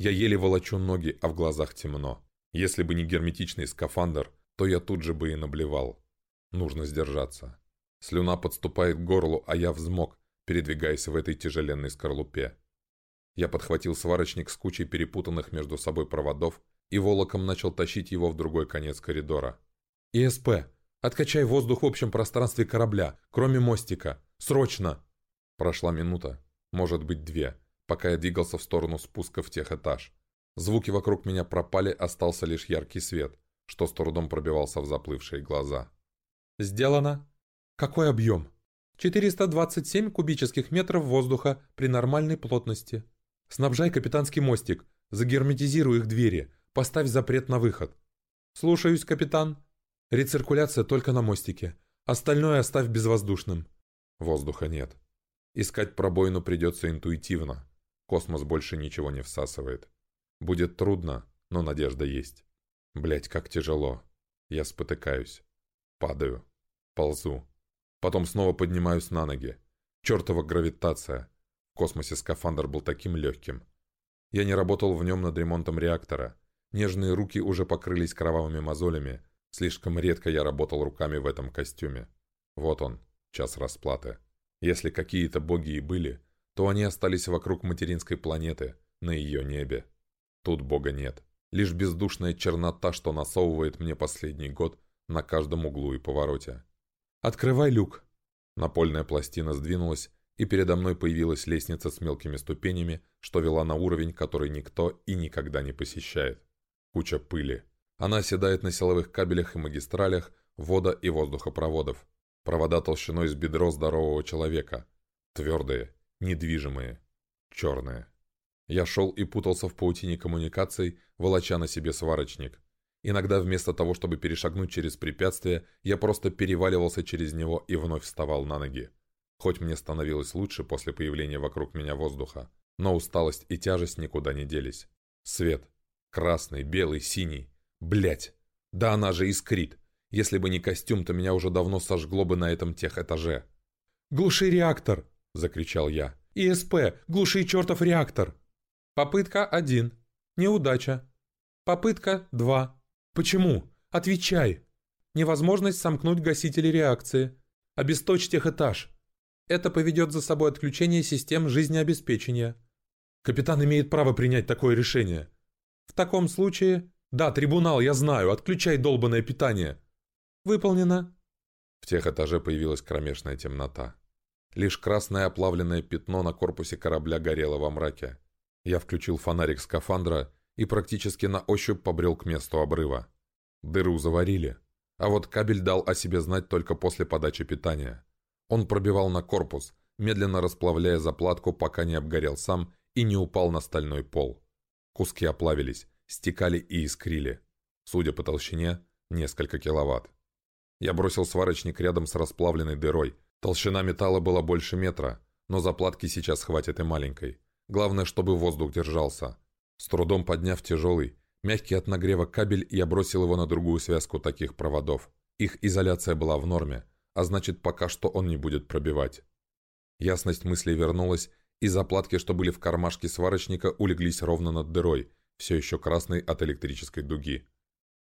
Я еле волочу ноги, а в глазах темно. Если бы не герметичный скафандр, то я тут же бы и наблевал. Нужно сдержаться». Слюна подступает к горлу, а я взмок, передвигаясь в этой тяжеленной скорлупе. Я подхватил сварочник с кучей перепутанных между собой проводов и волоком начал тащить его в другой конец коридора. «ИСП, Откачай воздух в общем пространстве корабля, кроме мостика. Срочно!» Прошла минута, может быть две, пока я двигался в сторону спуска в техэтаж. Звуки вокруг меня пропали, остался лишь яркий свет, что с трудом пробивался в заплывшие глаза. «Сделано. Какой объем?» 427 кубических метров воздуха при нормальной плотности. Снабжай капитанский мостик, загерметизируй их двери, поставь запрет на выход. Слушаюсь, капитан. Рециркуляция только на мостике. Остальное оставь безвоздушным. Воздуха нет. Искать пробоину придется интуитивно. Космос больше ничего не всасывает. Будет трудно, но надежда есть. Блять, как тяжело. Я спотыкаюсь. Падаю. Ползу. Потом снова поднимаюсь на ноги. Чертова гравитация. В космосе скафандр был таким легким. Я не работал в нем над ремонтом реактора. Нежные руки уже покрылись кровавыми мозолями. Слишком редко я работал руками в этом костюме. Вот он, час расплаты. Если какие-то боги и были, то они остались вокруг материнской планеты, на ее небе. Тут бога нет. Лишь бездушная чернота, что насовывает мне последний год на каждом углу и повороте. «Открывай люк!» Напольная пластина сдвинулась, и передо мной появилась лестница с мелкими ступенями, что вела на уровень, который никто и никогда не посещает. Куча пыли. Она оседает на силовых кабелях и магистралях, вода и воздухопроводов. Провода толщиной с бедро здорового человека. Твердые, недвижимые, черные. Я шел и путался в паутине коммуникаций, волоча на себе сварочник. Иногда вместо того, чтобы перешагнуть через препятствие, я просто переваливался через него и вновь вставал на ноги. Хоть мне становилось лучше после появления вокруг меня воздуха, но усталость и тяжесть никуда не делись. Свет. Красный, белый, синий. Блять. Да она же искрит. Если бы не костюм, то меня уже давно сожгло бы на этом тех этаже. «Глуши реактор!» – закричал я. «ИСП! Глуши чертов реактор!» Попытка один. Неудача. Попытка два. Почему? Отвечай. Невозможность сомкнуть гасители реакции. Обесточь техэтаж. Это поведет за собой отключение систем жизнеобеспечения. Капитан имеет право принять такое решение. В таком случае... Да, трибунал, я знаю, отключай долбанное питание. Выполнено. В тех этаже появилась кромешная темнота. Лишь красное оплавленное пятно на корпусе корабля горело во мраке. Я включил фонарик скафандра и практически на ощупь побрел к месту обрыва. Дыру заварили, а вот кабель дал о себе знать только после подачи питания. Он пробивал на корпус, медленно расплавляя заплатку, пока не обгорел сам и не упал на стальной пол. Куски оплавились, стекали и искрили. Судя по толщине, несколько киловатт. Я бросил сварочник рядом с расплавленной дырой. Толщина металла была больше метра, но заплатки сейчас хватит и маленькой. Главное, чтобы воздух держался. С трудом подняв тяжелый, мягкий от нагрева кабель, я бросил его на другую связку таких проводов. Их изоляция была в норме, а значит, пока что он не будет пробивать. Ясность мыслей вернулась, и заплатки, что были в кармашке сварочника, улеглись ровно над дырой, все еще красной от электрической дуги.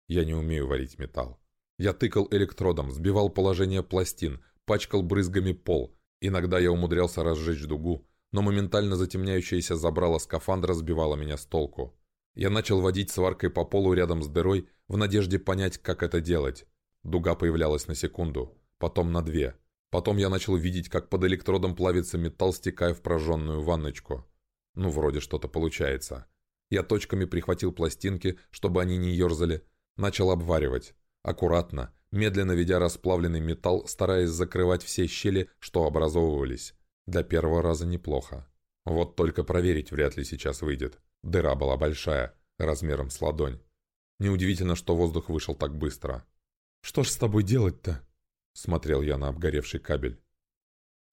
Я не умею варить металл. Я тыкал электродом, сбивал положение пластин, пачкал брызгами пол. Иногда я умудрялся разжечь дугу, но моментально затемняющееся забрало скафандра сбивало меня с толку. Я начал водить сваркой по полу рядом с дырой, в надежде понять, как это делать. Дуга появлялась на секунду, потом на две. Потом я начал видеть, как под электродом плавится металл, стекая в прожженную ванночку. Ну, вроде что-то получается. Я точками прихватил пластинки, чтобы они не ерзали. Начал обваривать. Аккуратно, медленно ведя расплавленный металл, стараясь закрывать все щели, что образовывались. Для первого раза неплохо. Вот только проверить вряд ли сейчас выйдет. Дыра была большая, размером с ладонь. Неудивительно, что воздух вышел так быстро. «Что ж с тобой делать-то?» Смотрел я на обгоревший кабель.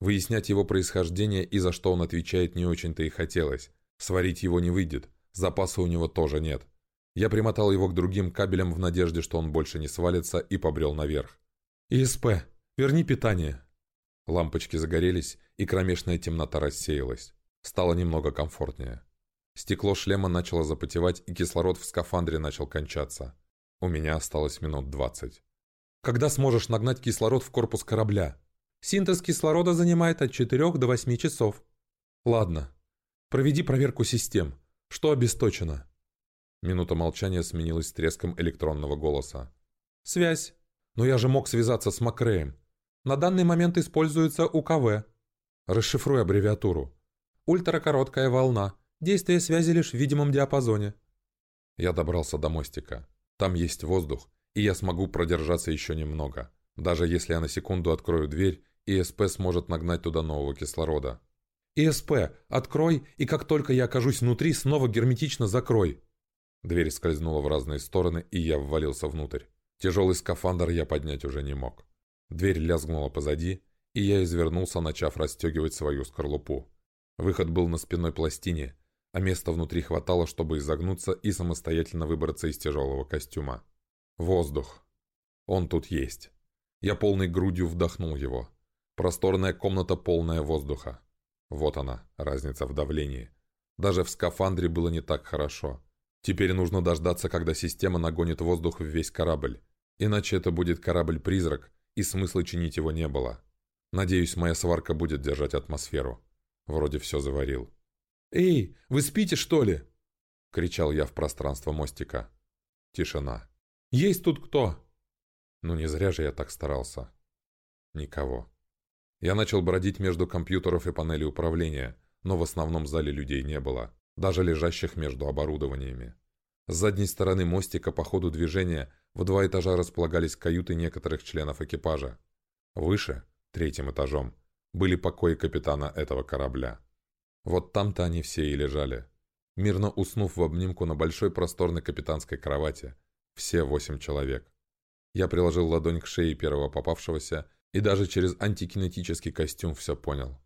Выяснять его происхождение и за что он отвечает не очень-то и хотелось. Сварить его не выйдет, запаса у него тоже нет. Я примотал его к другим кабелям в надежде, что он больше не свалится, и побрел наверх. «ИСП, верни питание!» Лампочки загорелись, и кромешная темнота рассеялась. Стало немного комфортнее. Стекло шлема начало запотевать, и кислород в скафандре начал кончаться. У меня осталось минут двадцать. «Когда сможешь нагнать кислород в корпус корабля?» «Синтез кислорода занимает от 4 до 8 часов». «Ладно. Проведи проверку систем. Что обесточено?» Минута молчания сменилась треском электронного голоса. «Связь. Но я же мог связаться с Макреем. На данный момент используется УКВ. Расшифруй аббревиатуру. Ультракороткая волна. Действие связи лишь в видимом диапазоне. Я добрался до мостика. Там есть воздух, и я смогу продержаться еще немного. Даже если я на секунду открою дверь, ИСП сможет нагнать туда нового кислорода. «ИСП, открой, и как только я окажусь внутри, снова герметично закрой!» Дверь скользнула в разные стороны, и я ввалился внутрь. Тяжелый скафандр я поднять уже не мог. Дверь лязгнула позади, и я извернулся, начав расстегивать свою скорлупу. Выход был на спинной пластине, а места внутри хватало, чтобы изогнуться и самостоятельно выбраться из тяжелого костюма. Воздух. Он тут есть. Я полной грудью вдохнул его. Просторная комната, полная воздуха. Вот она, разница в давлении. Даже в скафандре было не так хорошо. Теперь нужно дождаться, когда система нагонит воздух в весь корабль. Иначе это будет корабль-призрак, и смысла чинить его не было. Надеюсь, моя сварка будет держать атмосферу. Вроде все заварил. «Эй, вы спите, что ли?» — кричал я в пространство мостика. Тишина. «Есть тут кто?» Ну не зря же я так старался. Никого. Я начал бродить между компьютеров и панелей управления, но в основном зале людей не было, даже лежащих между оборудованиями. С задней стороны мостика по ходу движения в два этажа располагались каюты некоторых членов экипажа. Выше, третьим этажом, были покои капитана этого корабля. Вот там-то они все и лежали, мирно уснув в обнимку на большой просторной капитанской кровати. Все восемь человек. Я приложил ладонь к шее первого попавшегося и даже через антикинетический костюм все понял.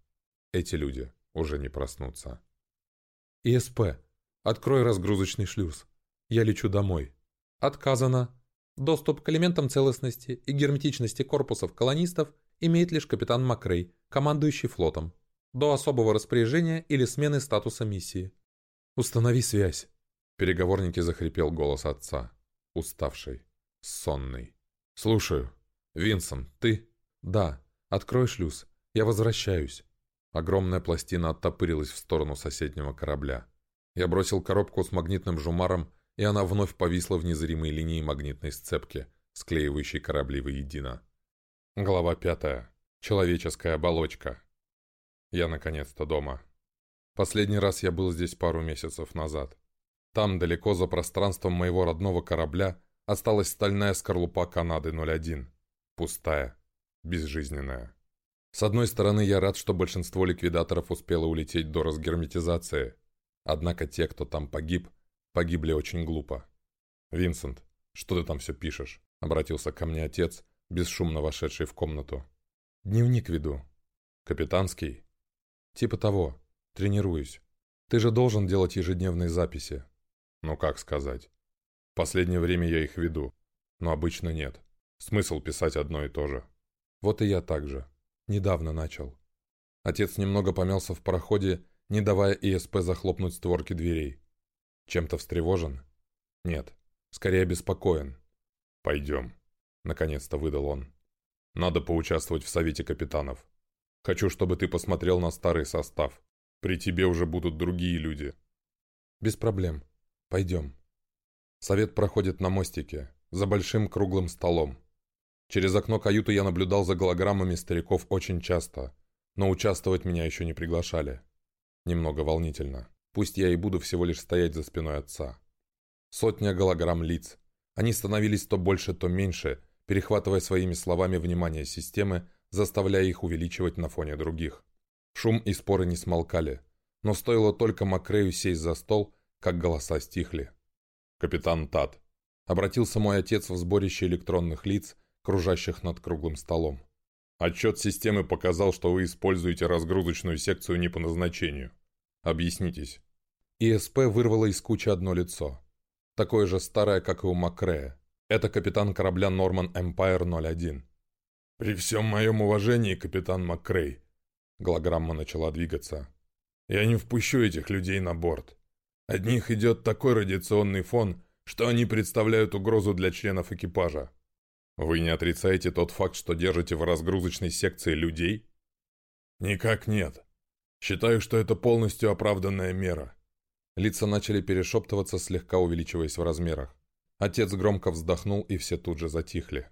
Эти люди уже не проснутся. «ИСП, открой разгрузочный шлюз. Я лечу домой». «Отказано. Доступ к элементам целостности и герметичности корпусов колонистов имеет лишь капитан Макрей, командующий флотом, до особого распоряжения или смены статуса миссии». «Установи связь!» Переговорники захрипел голос отца. Уставший. Сонный. «Слушаю. Винсон, ты?» «Да, открой шлюз. Я возвращаюсь». Огромная пластина оттопырилась в сторону соседнего корабля. Я бросил коробку с магнитным жумаром, и она вновь повисла в незримой линии магнитной сцепки, склеивающей корабли воедино. Глава пятая. Человеческая оболочка. Я наконец-то дома. Последний раз я был здесь пару месяцев назад. Там, далеко за пространством моего родного корабля, осталась стальная скорлупа Канады-01. Пустая безжизненная. С одной стороны, я рад, что большинство ликвидаторов успело улететь до разгерметизации. Однако те, кто там погиб, погибли очень глупо. «Винсент, что ты там все пишешь?» — обратился ко мне отец, бесшумно вошедший в комнату. «Дневник веду. Капитанский?» «Типа того. Тренируюсь. Ты же должен делать ежедневные записи». «Ну как сказать. В последнее время я их веду, но обычно нет. Смысл писать одно и то же». Вот и я также. Недавно начал. Отец немного помялся в проходе, не давая ИСП захлопнуть створки дверей. Чем-то встревожен? Нет, скорее обеспокоен. «Пойдем», — наконец-то выдал он. «Надо поучаствовать в совете капитанов. Хочу, чтобы ты посмотрел на старый состав. При тебе уже будут другие люди». «Без проблем. Пойдем». Совет проходит на мостике, за большим круглым столом. Через окно каюты я наблюдал за голограммами стариков очень часто, но участвовать меня еще не приглашали. Немного волнительно. Пусть я и буду всего лишь стоять за спиной отца. Сотня голограмм лиц. Они становились то больше, то меньше, перехватывая своими словами внимание системы, заставляя их увеличивать на фоне других. Шум и споры не смолкали, но стоило только Макрею сесть за стол, как голоса стихли. «Капитан Тат», — обратился мой отец в сборище электронных лиц, кружащих над круглым столом. Отчет системы показал, что вы используете разгрузочную секцию не по назначению. Объяснитесь. ИСП вырвало из кучи одно лицо. Такое же старое, как и у Макрея. Это капитан корабля Норман Эмпайр 01. «При всем моем уважении, капитан Макрей», голограмма начала двигаться. «Я не впущу этих людей на борт. От них идет такой радиационный фон, что они представляют угрозу для членов экипажа. Вы не отрицаете тот факт, что держите в разгрузочной секции людей? Никак нет. Считаю, что это полностью оправданная мера. Лица начали перешептываться, слегка увеличиваясь в размерах. Отец громко вздохнул, и все тут же затихли.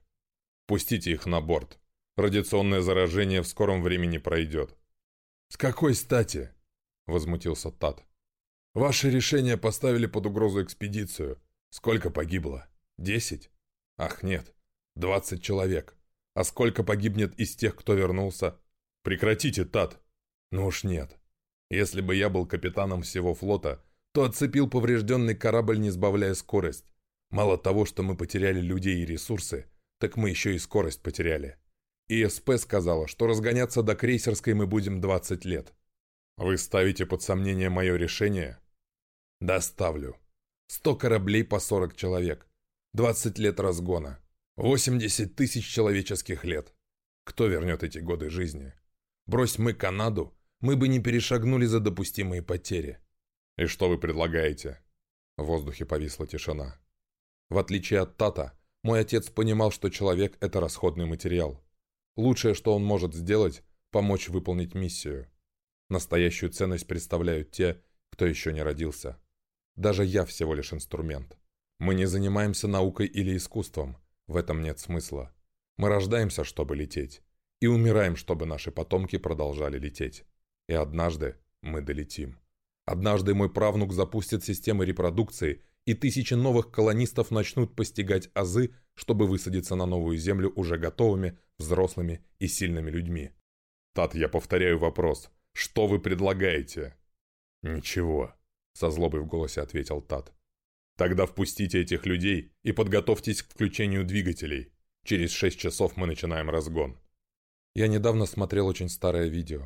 Пустите их на борт. Радиационное заражение в скором времени пройдет». «С какой стати?» — возмутился Тат. «Ваши решения поставили под угрозу экспедицию. Сколько погибло? Десять? Ах, нет, двадцать человек. А сколько погибнет из тех, кто вернулся? Прекратите, Тат!» «Ну уж нет. Если бы я был капитаном всего флота, то отцепил поврежденный корабль, не сбавляя скорость. Мало того, что мы потеряли людей и ресурсы, так мы еще и скорость потеряли. ИСП сказала, что разгоняться до крейсерской мы будем 20 лет. Вы ставите под сомнение мое решение? Доставлю. 100 кораблей по 40 человек. 20 лет разгона. 80 тысяч человеческих лет. Кто вернет эти годы жизни? Брось мы Канаду, мы бы не перешагнули за допустимые потери. «И что вы предлагаете?» В воздухе повисла тишина. В отличие от Тата, мой отец понимал, что человек – это расходный материал. Лучшее, что он может сделать – помочь выполнить миссию. Настоящую ценность представляют те, кто еще не родился. Даже я всего лишь инструмент. Мы не занимаемся наукой или искусством. В этом нет смысла. Мы рождаемся, чтобы лететь. И умираем, чтобы наши потомки продолжали лететь. И однажды мы долетим. Однажды мой правнук запустит системы репродукции, и тысячи новых колонистов начнут постигать азы, чтобы высадиться на новую землю уже готовыми, взрослыми и сильными людьми. Тат, я повторяю вопрос. Что вы предлагаете? Ничего, со злобой в голосе ответил Тат. Тогда впустите этих людей и подготовьтесь к включению двигателей. Через шесть часов мы начинаем разгон. Я недавно смотрел очень старое видео.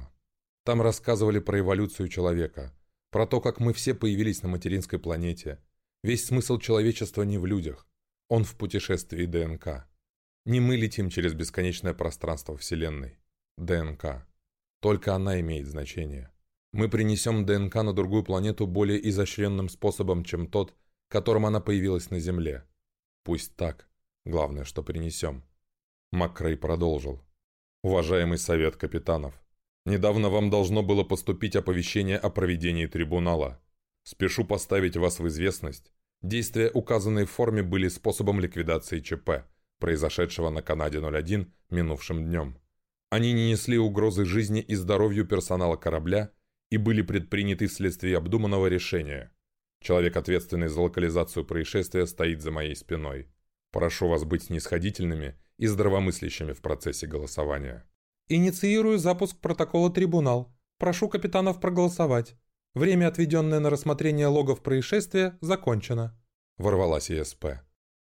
Там рассказывали про эволюцию человека – про то, как мы все появились на материнской планете. Весь смысл человечества не в людях. Он в путешествии ДНК. Не мы летим через бесконечное пространство Вселенной. ДНК. Только она имеет значение. Мы принесем ДНК на другую планету более изощренным способом, чем тот, которым она появилась на Земле. Пусть так. Главное, что принесем. Макрей продолжил. Уважаемый совет капитанов, Недавно вам должно было поступить оповещение о проведении трибунала. Спешу поставить вас в известность. Действия, указанные в форме, были способом ликвидации ЧП, произошедшего на Канаде-01 минувшим днем. Они не несли угрозы жизни и здоровью персонала корабля и были предприняты вследствие обдуманного решения. Человек, ответственный за локализацию происшествия, стоит за моей спиной. Прошу вас быть снисходительными и здравомыслящими в процессе голосования. Инициирую запуск протокола «Трибунал». Прошу капитанов проголосовать. Время, отведенное на рассмотрение логов происшествия, закончено». Ворвалась ЕСП.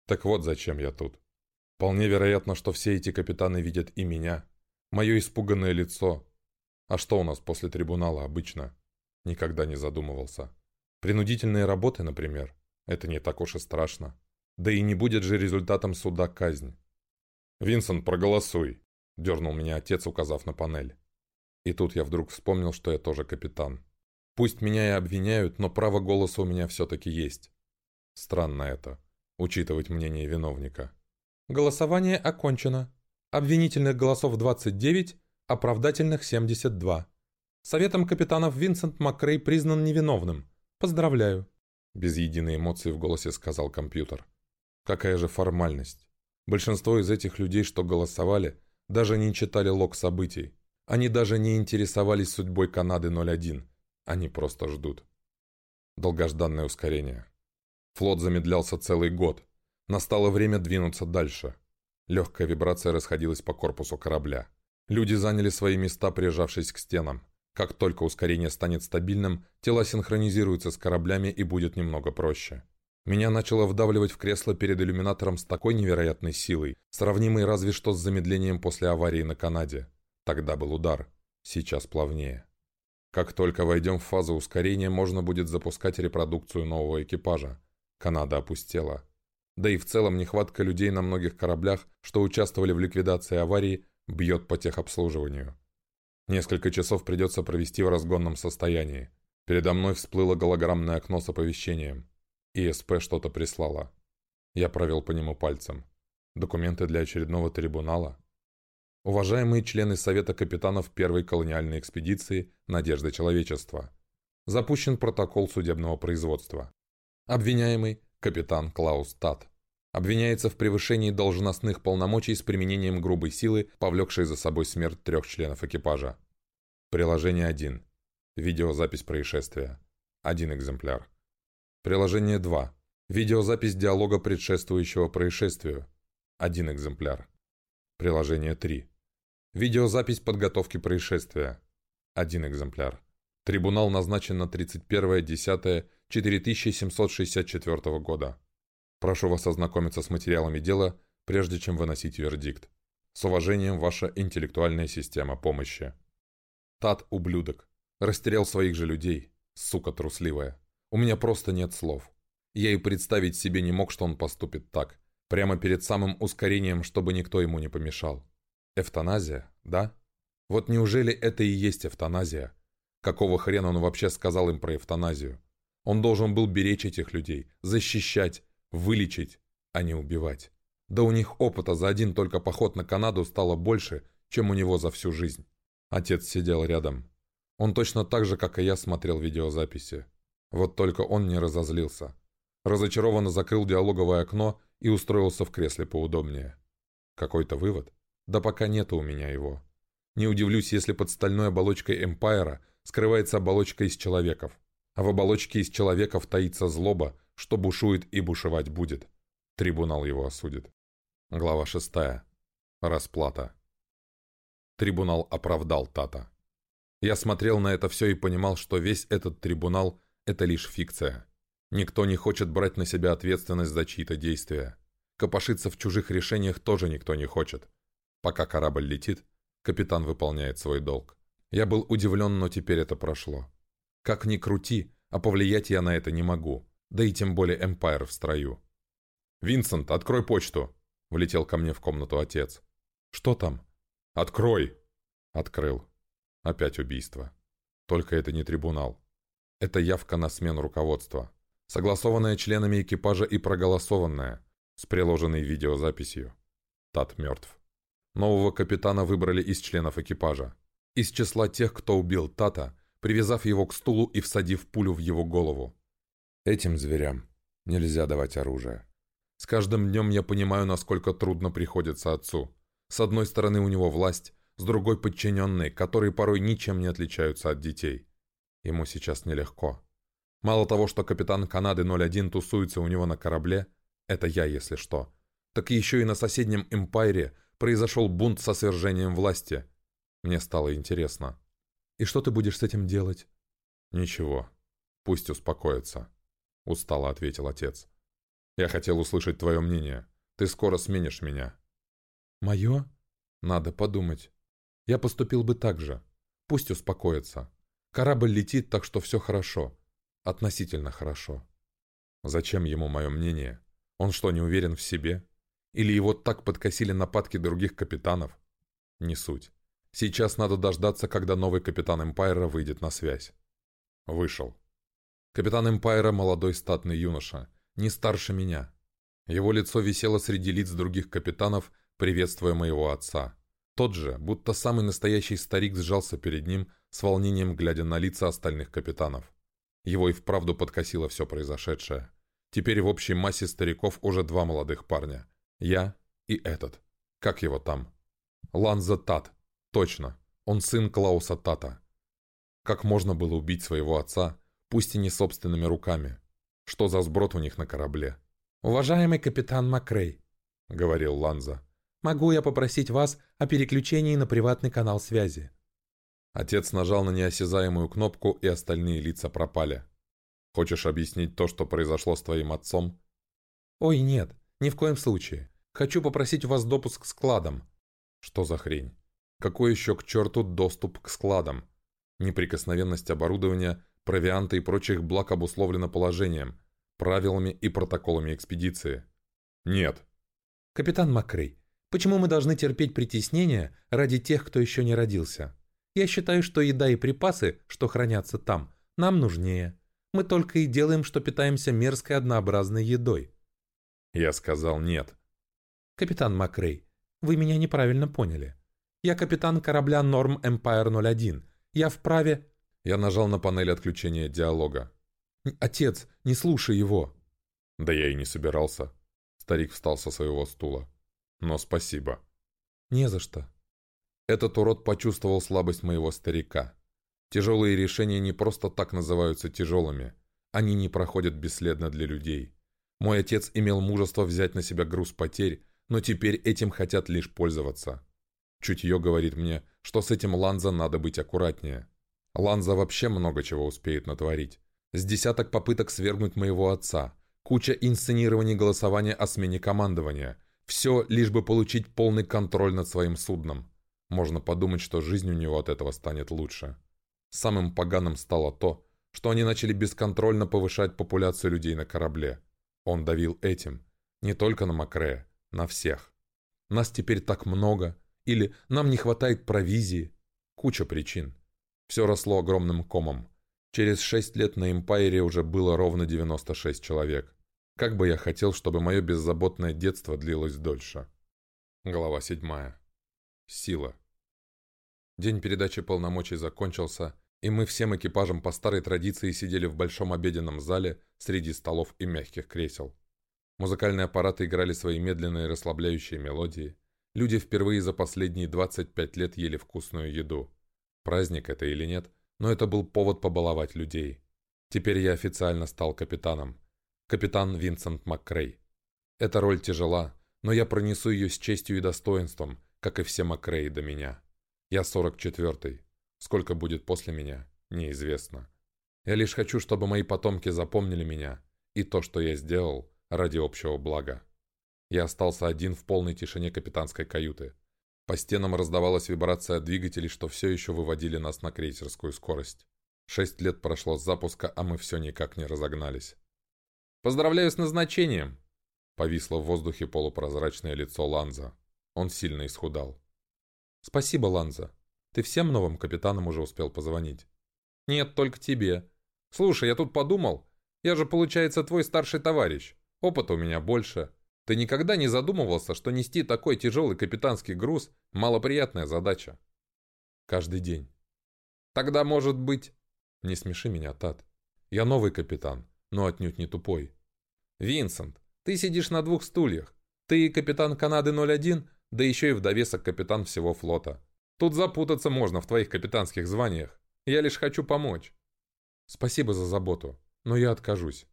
«Так вот зачем я тут. Вполне вероятно, что все эти капитаны видят и меня. Мое испуганное лицо. А что у нас после трибунала обычно? Никогда не задумывался. Принудительные работы, например. Это не так уж и страшно. Да и не будет же результатом суда казнь. «Винсент, проголосуй!» — дернул меня отец, указав на панель. И тут я вдруг вспомнил, что я тоже капитан. Пусть меня и обвиняют, но право голоса у меня все-таки есть. Странно это, учитывать мнение виновника. Голосование окончено. Обвинительных голосов 29, оправдательных 72. Советом капитанов Винсент Макрей признан невиновным. Поздравляю. Без единой эмоции в голосе сказал компьютер. Какая же формальность. Большинство из этих людей, что голосовали, даже не читали лог событий. Они даже не интересовались судьбой Канады-01. Они просто ждут. Долгожданное ускорение. Флот замедлялся целый год. Настало время двинуться дальше. Легкая вибрация расходилась по корпусу корабля. Люди заняли свои места, прижавшись к стенам. Как только ускорение станет стабильным, тела синхронизируются с кораблями и будет немного проще. Меня начало вдавливать в кресло перед иллюминатором с такой невероятной силой, сравнимой разве что с замедлением после аварии на Канаде. Тогда был удар, сейчас плавнее. Как только войдем в фазу ускорения, можно будет запускать репродукцию нового экипажа. Канада опустела. Да и в целом нехватка людей на многих кораблях, что участвовали в ликвидации аварии, бьет по техобслуживанию. Несколько часов придется провести в разгонном состоянии. Передо мной всплыло голограммное окно с оповещением. ИСП что-то прислала. Я провел по нему пальцем. Документы для очередного трибунала? Уважаемые члены Совета капитанов первой колониальной экспедиции «Надежда человечества». Запущен протокол судебного производства. Обвиняемый – капитан Клаус Тат. Обвиняется в превышении должностных полномочий с применением грубой силы, повлекшей за собой смерть трех членов экипажа. Приложение 1. Видеозапись происшествия. Один экземпляр. Приложение 2. Видеозапись диалога предшествующего происшествию. Один экземпляр. Приложение 3. Видеозапись подготовки происшествия. Один экземпляр. Трибунал назначен на 31.10.4764 года. Прошу вас ознакомиться с материалами дела, прежде чем выносить вердикт. С уважением, ваша интеллектуальная система помощи. Тат – ублюдок. Растерял своих же людей. Сука трусливая. У меня просто нет слов. Я и представить себе не мог, что он поступит так. Прямо перед самым ускорением, чтобы никто ему не помешал. Эвтаназия, да? Вот неужели это и есть эвтаназия? Какого хрена он вообще сказал им про эвтаназию? Он должен был беречь этих людей, защищать, вылечить, а не убивать. Да у них опыта за один только поход на Канаду стало больше, чем у него за всю жизнь. Отец сидел рядом. Он точно так же, как и я, смотрел видеозаписи. Вот только он не разозлился. Разочарованно закрыл диалоговое окно и устроился в кресле поудобнее. Какой-то вывод? Да пока нету у меня его. Не удивлюсь, если под стальной оболочкой Эмпайра скрывается оболочка из человеков. А в оболочке из человеков таится злоба, что бушует и бушевать будет. Трибунал его осудит. Глава 6. Расплата. Трибунал оправдал Тата. Я смотрел на это все и понимал, что весь этот трибунал – это лишь фикция. Никто не хочет брать на себя ответственность за чьи-то действия. Копошиться в чужих решениях тоже никто не хочет. Пока корабль летит, капитан выполняет свой долг. Я был удивлен, но теперь это прошло. Как ни крути, а повлиять я на это не могу. Да и тем более Эмпайр в строю. «Винсент, открой почту!» — влетел ко мне в комнату отец. «Что там?» «Открой!» Открыл. Опять убийство. Только это не трибунал. Это явка на смену руководства. Согласованная членами экипажа и проголосованная, с приложенной видеозаписью. Тат мертв. Нового капитана выбрали из членов экипажа. Из числа тех, кто убил Тата, привязав его к стулу и всадив пулю в его голову. Этим зверям нельзя давать оружие. С каждым днем я понимаю, насколько трудно приходится отцу. С одной стороны у него власть, с другой подчиненные, которые порой ничем не отличаются от детей. Ему сейчас нелегко. Мало того, что капитан Канады 01 тусуется у него на корабле, это я, если что, так еще и на соседнем Эмпайре произошел бунт со свержением власти. Мне стало интересно. «И что ты будешь с этим делать?» «Ничего. Пусть успокоится», — устало ответил отец. «Я хотел услышать твое мнение. Ты скоро сменишь меня». «Мое? Надо подумать. Я поступил бы так же. Пусть успокоится. Корабль летит, так что все хорошо. Относительно хорошо. Зачем ему мое мнение? Он что, не уверен в себе? Или его так подкосили нападки других капитанов? Не суть. Сейчас надо дождаться, когда новый капитан Эмпайра выйдет на связь. Вышел. Капитан Эмпайра – молодой статный юноша, не старше меня. Его лицо висело среди лиц других капитанов, приветствуя моего отца. Тот же, будто самый настоящий старик сжался перед ним, с волнением глядя на лица остальных капитанов. Его и вправду подкосило все произошедшее. Теперь в общей массе стариков уже два молодых парня. Я и этот. Как его там? Ланза Тат. Точно. Он сын Клауса Тата. Как можно было убить своего отца, пусть и не собственными руками? Что за сброд у них на корабле? «Уважаемый капитан Макрей», — говорил Ланза, — «могу я попросить вас о переключении на приватный канал связи?» Отец нажал на неосязаемую кнопку, и остальные лица пропали. «Хочешь объяснить то, что произошло с твоим отцом?» «Ой, нет, ни в коем случае. Хочу попросить у вас допуск к складам». Что за хрень? Какой еще к черту доступ к складам? Неприкосновенность оборудования, провианта и прочих благ обусловлена положением, правилами и протоколами экспедиции. Нет. Капитан Макрей, почему мы должны терпеть притеснения ради тех, кто еще не родился? Я считаю, что еда и припасы, что хранятся там, нам нужнее. Мы только и делаем, что питаемся мерзкой однообразной едой. Я сказал нет. «Капитан Макрей, вы меня неправильно поняли. Я капитан корабля Норм Empire 01. Я вправе...» Я нажал на панель отключения диалога. «Отец, не слушай его!» «Да я и не собирался. Старик встал со своего стула. «Но спасибо». «Не за что». Этот урод почувствовал слабость моего старика. Тяжелые решения не просто так называются тяжелыми. Они не проходят бесследно для людей. Мой отец имел мужество взять на себя груз потерь, но теперь этим хотят лишь пользоваться. Чутье говорит мне, что с этим Ланза надо быть аккуратнее. Ланза вообще много чего успеет натворить. С десяток попыток свергнуть моего отца, куча инсценирований голосования о смене командования. Все, лишь бы получить полный контроль над своим судном. Можно подумать, что жизнь у него от этого станет лучше. Самым поганым стало то, что они начали бесконтрольно повышать популяцию людей на корабле. Он давил этим. Не только на Макрея, на всех. Нас теперь так много, или нам не хватает провизии. Куча причин. Все росло огромным комом. Через шесть лет на Эмпайре уже было ровно 96 человек. Как бы я хотел, чтобы мое беззаботное детство длилось дольше. Глава седьмая. Сила. День передачи полномочий закончился, и мы всем экипажем по старой традиции сидели в большом обеденном зале среди столов и мягких кресел. Музыкальные аппараты играли свои медленные расслабляющие мелодии. Люди впервые за последние 25 лет ели вкусную еду. Праздник это или нет, но это был повод побаловать людей. Теперь я официально стал капитаном. Капитан Винсент МакКрей. Эта роль тяжела, но я пронесу ее с честью и достоинством, как и все МакКреи до меня. Я 44-й. Сколько будет после меня, неизвестно. Я лишь хочу, чтобы мои потомки запомнили меня и то, что я сделал ради общего блага. Я остался один в полной тишине капитанской каюты. По стенам раздавалась вибрация двигателей, что все еще выводили нас на крейсерскую скорость. Шесть лет прошло с запуска, а мы все никак не разогнались. «Поздравляю с назначением!» Повисло в воздухе полупрозрачное лицо Ланза. Он сильно исхудал. «Спасибо, Ланза. Ты всем новым капитанам уже успел позвонить?» «Нет, только тебе. Слушай, я тут подумал. Я же, получается, твой старший товарищ. Опыта у меня больше. Ты никогда не задумывался, что нести такой тяжелый капитанский груз – малоприятная задача? Каждый день. Тогда, может быть... Не смеши меня, Тат. Я новый капитан, но отнюдь не тупой. Винсент, ты сидишь на двух стульях. Ты капитан Канады 01, да еще и в довесок капитан всего флота. Тут запутаться можно в твоих капитанских званиях. Я лишь хочу помочь. Спасибо за заботу, но я откажусь.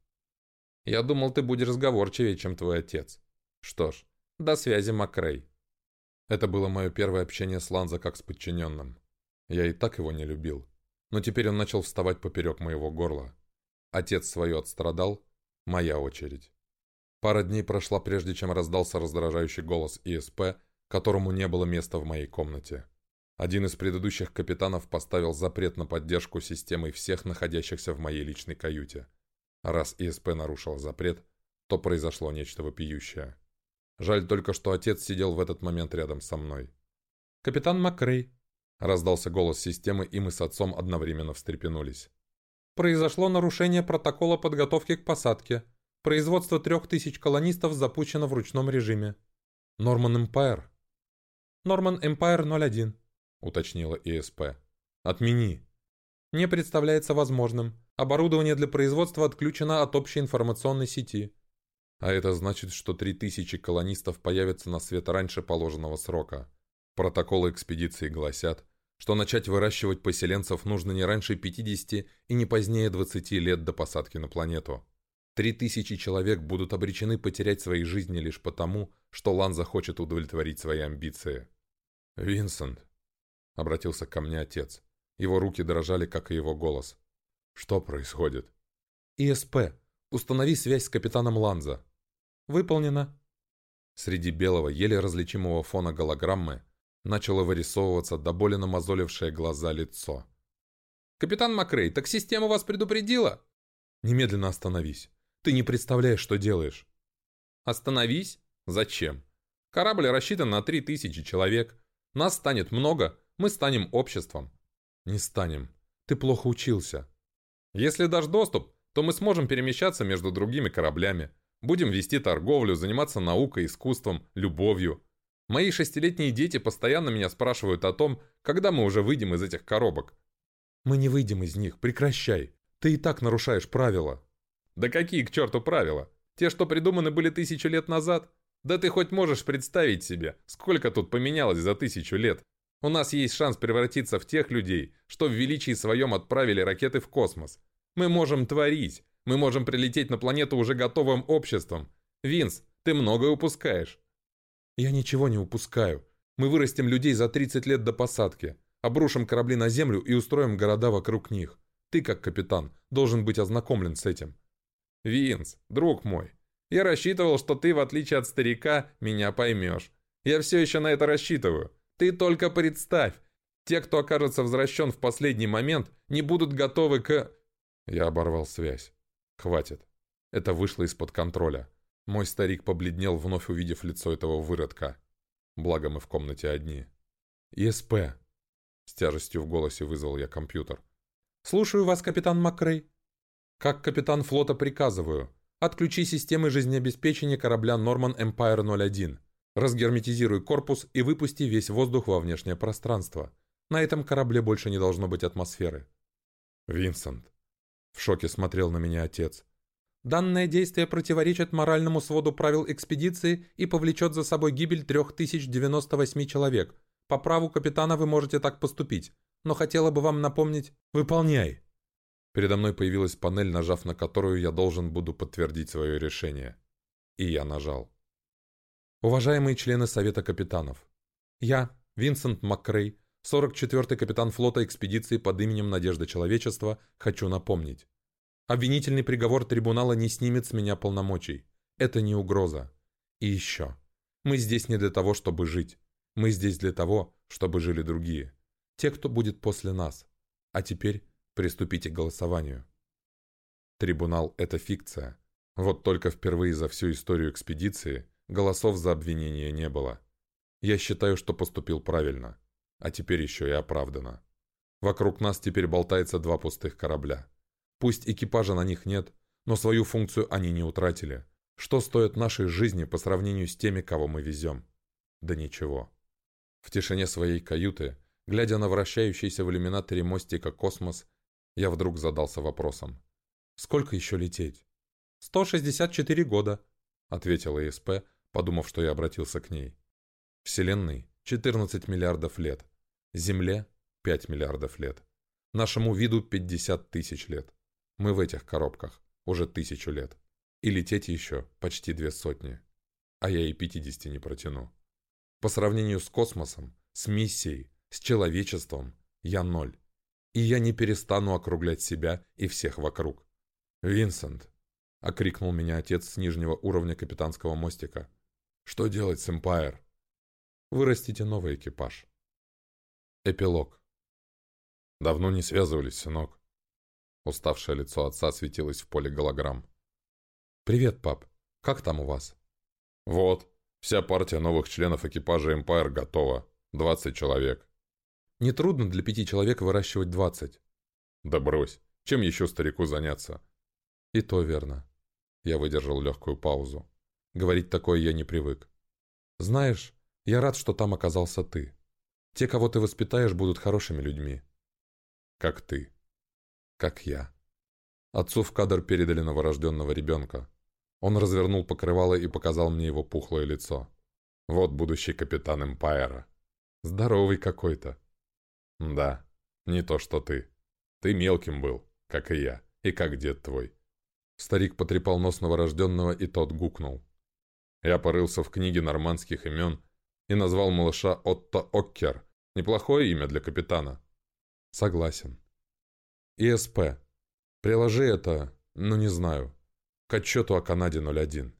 Я думал, ты будешь разговорчивее, чем твой отец. Что ж, до связи, Макрей. Это было мое первое общение с Ланза как с подчиненным. Я и так его не любил. Но теперь он начал вставать поперек моего горла. Отец свое отстрадал, моя очередь. Пара дней прошла, прежде чем раздался раздражающий голос ИСП, которому не было места в моей комнате. Один из предыдущих капитанов поставил запрет на поддержку системой всех находящихся в моей личной каюте. Раз ИСП нарушил запрет, то произошло нечто вопиющее. Жаль только, что отец сидел в этот момент рядом со мной. «Капитан Макрей», — раздался голос системы, и мы с отцом одновременно встрепенулись. «Произошло нарушение протокола подготовки к посадке. Производство трех тысяч колонистов запущено в ручном режиме». «Норман Эмпайр». «Норман Эмпайр 01», — уточнила ИСП. «Отмени». «Не представляется возможным. Оборудование для производства отключено от общей информационной сети. А это значит, что 3000 колонистов появятся на свет раньше положенного срока. Протоколы экспедиции гласят, что начать выращивать поселенцев нужно не раньше 50 и не позднее 20 лет до посадки на планету. 3000 человек будут обречены потерять свои жизни лишь потому, что Лан захочет удовлетворить свои амбиции. «Винсент», — обратился ко мне отец. Его руки дрожали, как и его голос. Что происходит? ИСП. Установи связь с капитаном Ланза. Выполнено. Среди белого, еле различимого фона голограммы начало вырисовываться до боли намазолившее глаза лицо. «Капитан Макрей, так система вас предупредила?» «Немедленно остановись. Ты не представляешь, что делаешь». «Остановись? Зачем? Корабль рассчитан на три тысячи человек. Нас станет много, мы станем обществом». «Не станем. Ты плохо учился. Если дашь доступ, то мы сможем перемещаться между другими кораблями. Будем вести торговлю, заниматься наукой, искусством, любовью. Мои шестилетние дети постоянно меня спрашивают о том, когда мы уже выйдем из этих коробок. Мы не выйдем из них, прекращай. Ты и так нарушаешь правила. Да какие к черту правила? Те, что придуманы были тысячу лет назад? Да ты хоть можешь представить себе, сколько тут поменялось за тысячу лет? У нас есть шанс превратиться в тех людей, что в величии своем отправили ракеты в космос. Мы можем творить. Мы можем прилететь на планету уже готовым обществом. Винс, ты многое упускаешь. Я ничего не упускаю. Мы вырастим людей за 30 лет до посадки, обрушим корабли на Землю и устроим города вокруг них. Ты, как капитан, должен быть ознакомлен с этим. Винс, друг мой, я рассчитывал, что ты, в отличие от старика, меня поймешь. Я все еще на это рассчитываю. Ты только представь. Те, кто окажется возвращен в последний момент, не будут готовы к... Я оборвал связь. Хватит. Это вышло из-под контроля. Мой старик побледнел, вновь увидев лицо этого выродка. Благо мы в комнате одни. «ИСП!» С тяжестью в голосе вызвал я компьютер. «Слушаю вас, капитан Макрей. Как капитан флота приказываю. Отключи системы жизнеобеспечения корабля Норман Empire 01. Разгерметизируй корпус и выпусти весь воздух во внешнее пространство. На этом корабле больше не должно быть атмосферы». «Винсент!» В шоке смотрел на меня отец. Данное действие противоречит моральному своду правил экспедиции и повлечет за собой гибель 3098 человек. По праву капитана вы можете так поступить, но хотела бы вам напомнить «Выполняй!» Передо мной появилась панель, нажав на которую я должен буду подтвердить свое решение. И я нажал. Уважаемые члены Совета Капитанов, я, Винсент Маккрей, 44-й капитан флота экспедиции под именем Надежда Человечества, хочу напомнить. Обвинительный приговор трибунала не снимет с меня полномочий. Это не угроза. И еще. Мы здесь не для того, чтобы жить. Мы здесь для того, чтобы жили другие. Те, кто будет после нас. А теперь приступите к голосованию. Трибунал – это фикция. Вот только впервые за всю историю экспедиции голосов за обвинение не было. Я считаю, что поступил правильно. А теперь еще и оправдано. Вокруг нас теперь болтается два пустых корабля. Пусть экипажа на них нет, но свою функцию они не утратили. Что стоит нашей жизни по сравнению с теми, кого мы везем? Да ничего. В тишине своей каюты, глядя на вращающийся в иллюминаторе мостика космос, я вдруг задался вопросом. «Сколько еще лететь?» «164 года», — ответила ИСП, подумав, что я обратился к ней. «Вселенной 14 миллиардов лет. Земле 5 миллиардов лет. Нашему виду 50 тысяч лет. Мы в этих коробках уже тысячу лет. И лететь еще почти две сотни. А я и пятидесяти не протяну. По сравнению с космосом, с миссией, с человечеством, я ноль. И я не перестану округлять себя и всех вокруг. «Винсент!» — окрикнул меня отец с нижнего уровня капитанского мостика. «Что делать с Эмпайр?» «Вырастите новый экипаж». Эпилог. «Давно не связывались, сынок. Уставшее лицо отца светилось в поле голограмм. «Привет, пап. Как там у вас?» «Вот. Вся партия новых членов экипажа Empire готова. 20 человек». «Нетрудно для пяти человек выращивать 20». «Да брось. Чем еще старику заняться?» «И то верно». Я выдержал легкую паузу. Говорить такое я не привык. «Знаешь, я рад, что там оказался ты. Те, кого ты воспитаешь, будут хорошими людьми». «Как ты», как я. Отцу в кадр передали новорожденного ребенка. Он развернул покрывало и показал мне его пухлое лицо. Вот будущий капитан Эмпайра. Здоровый какой-то. Да, не то что ты. Ты мелким был, как и я, и как дед твой. Старик потрепал нос новорожденного, и тот гукнул. Я порылся в книге нормандских имен и назвал малыша Отто Оккер. Неплохое имя для капитана. Согласен. ИСП. Приложи это, ну не знаю, к отчету о Канаде 01.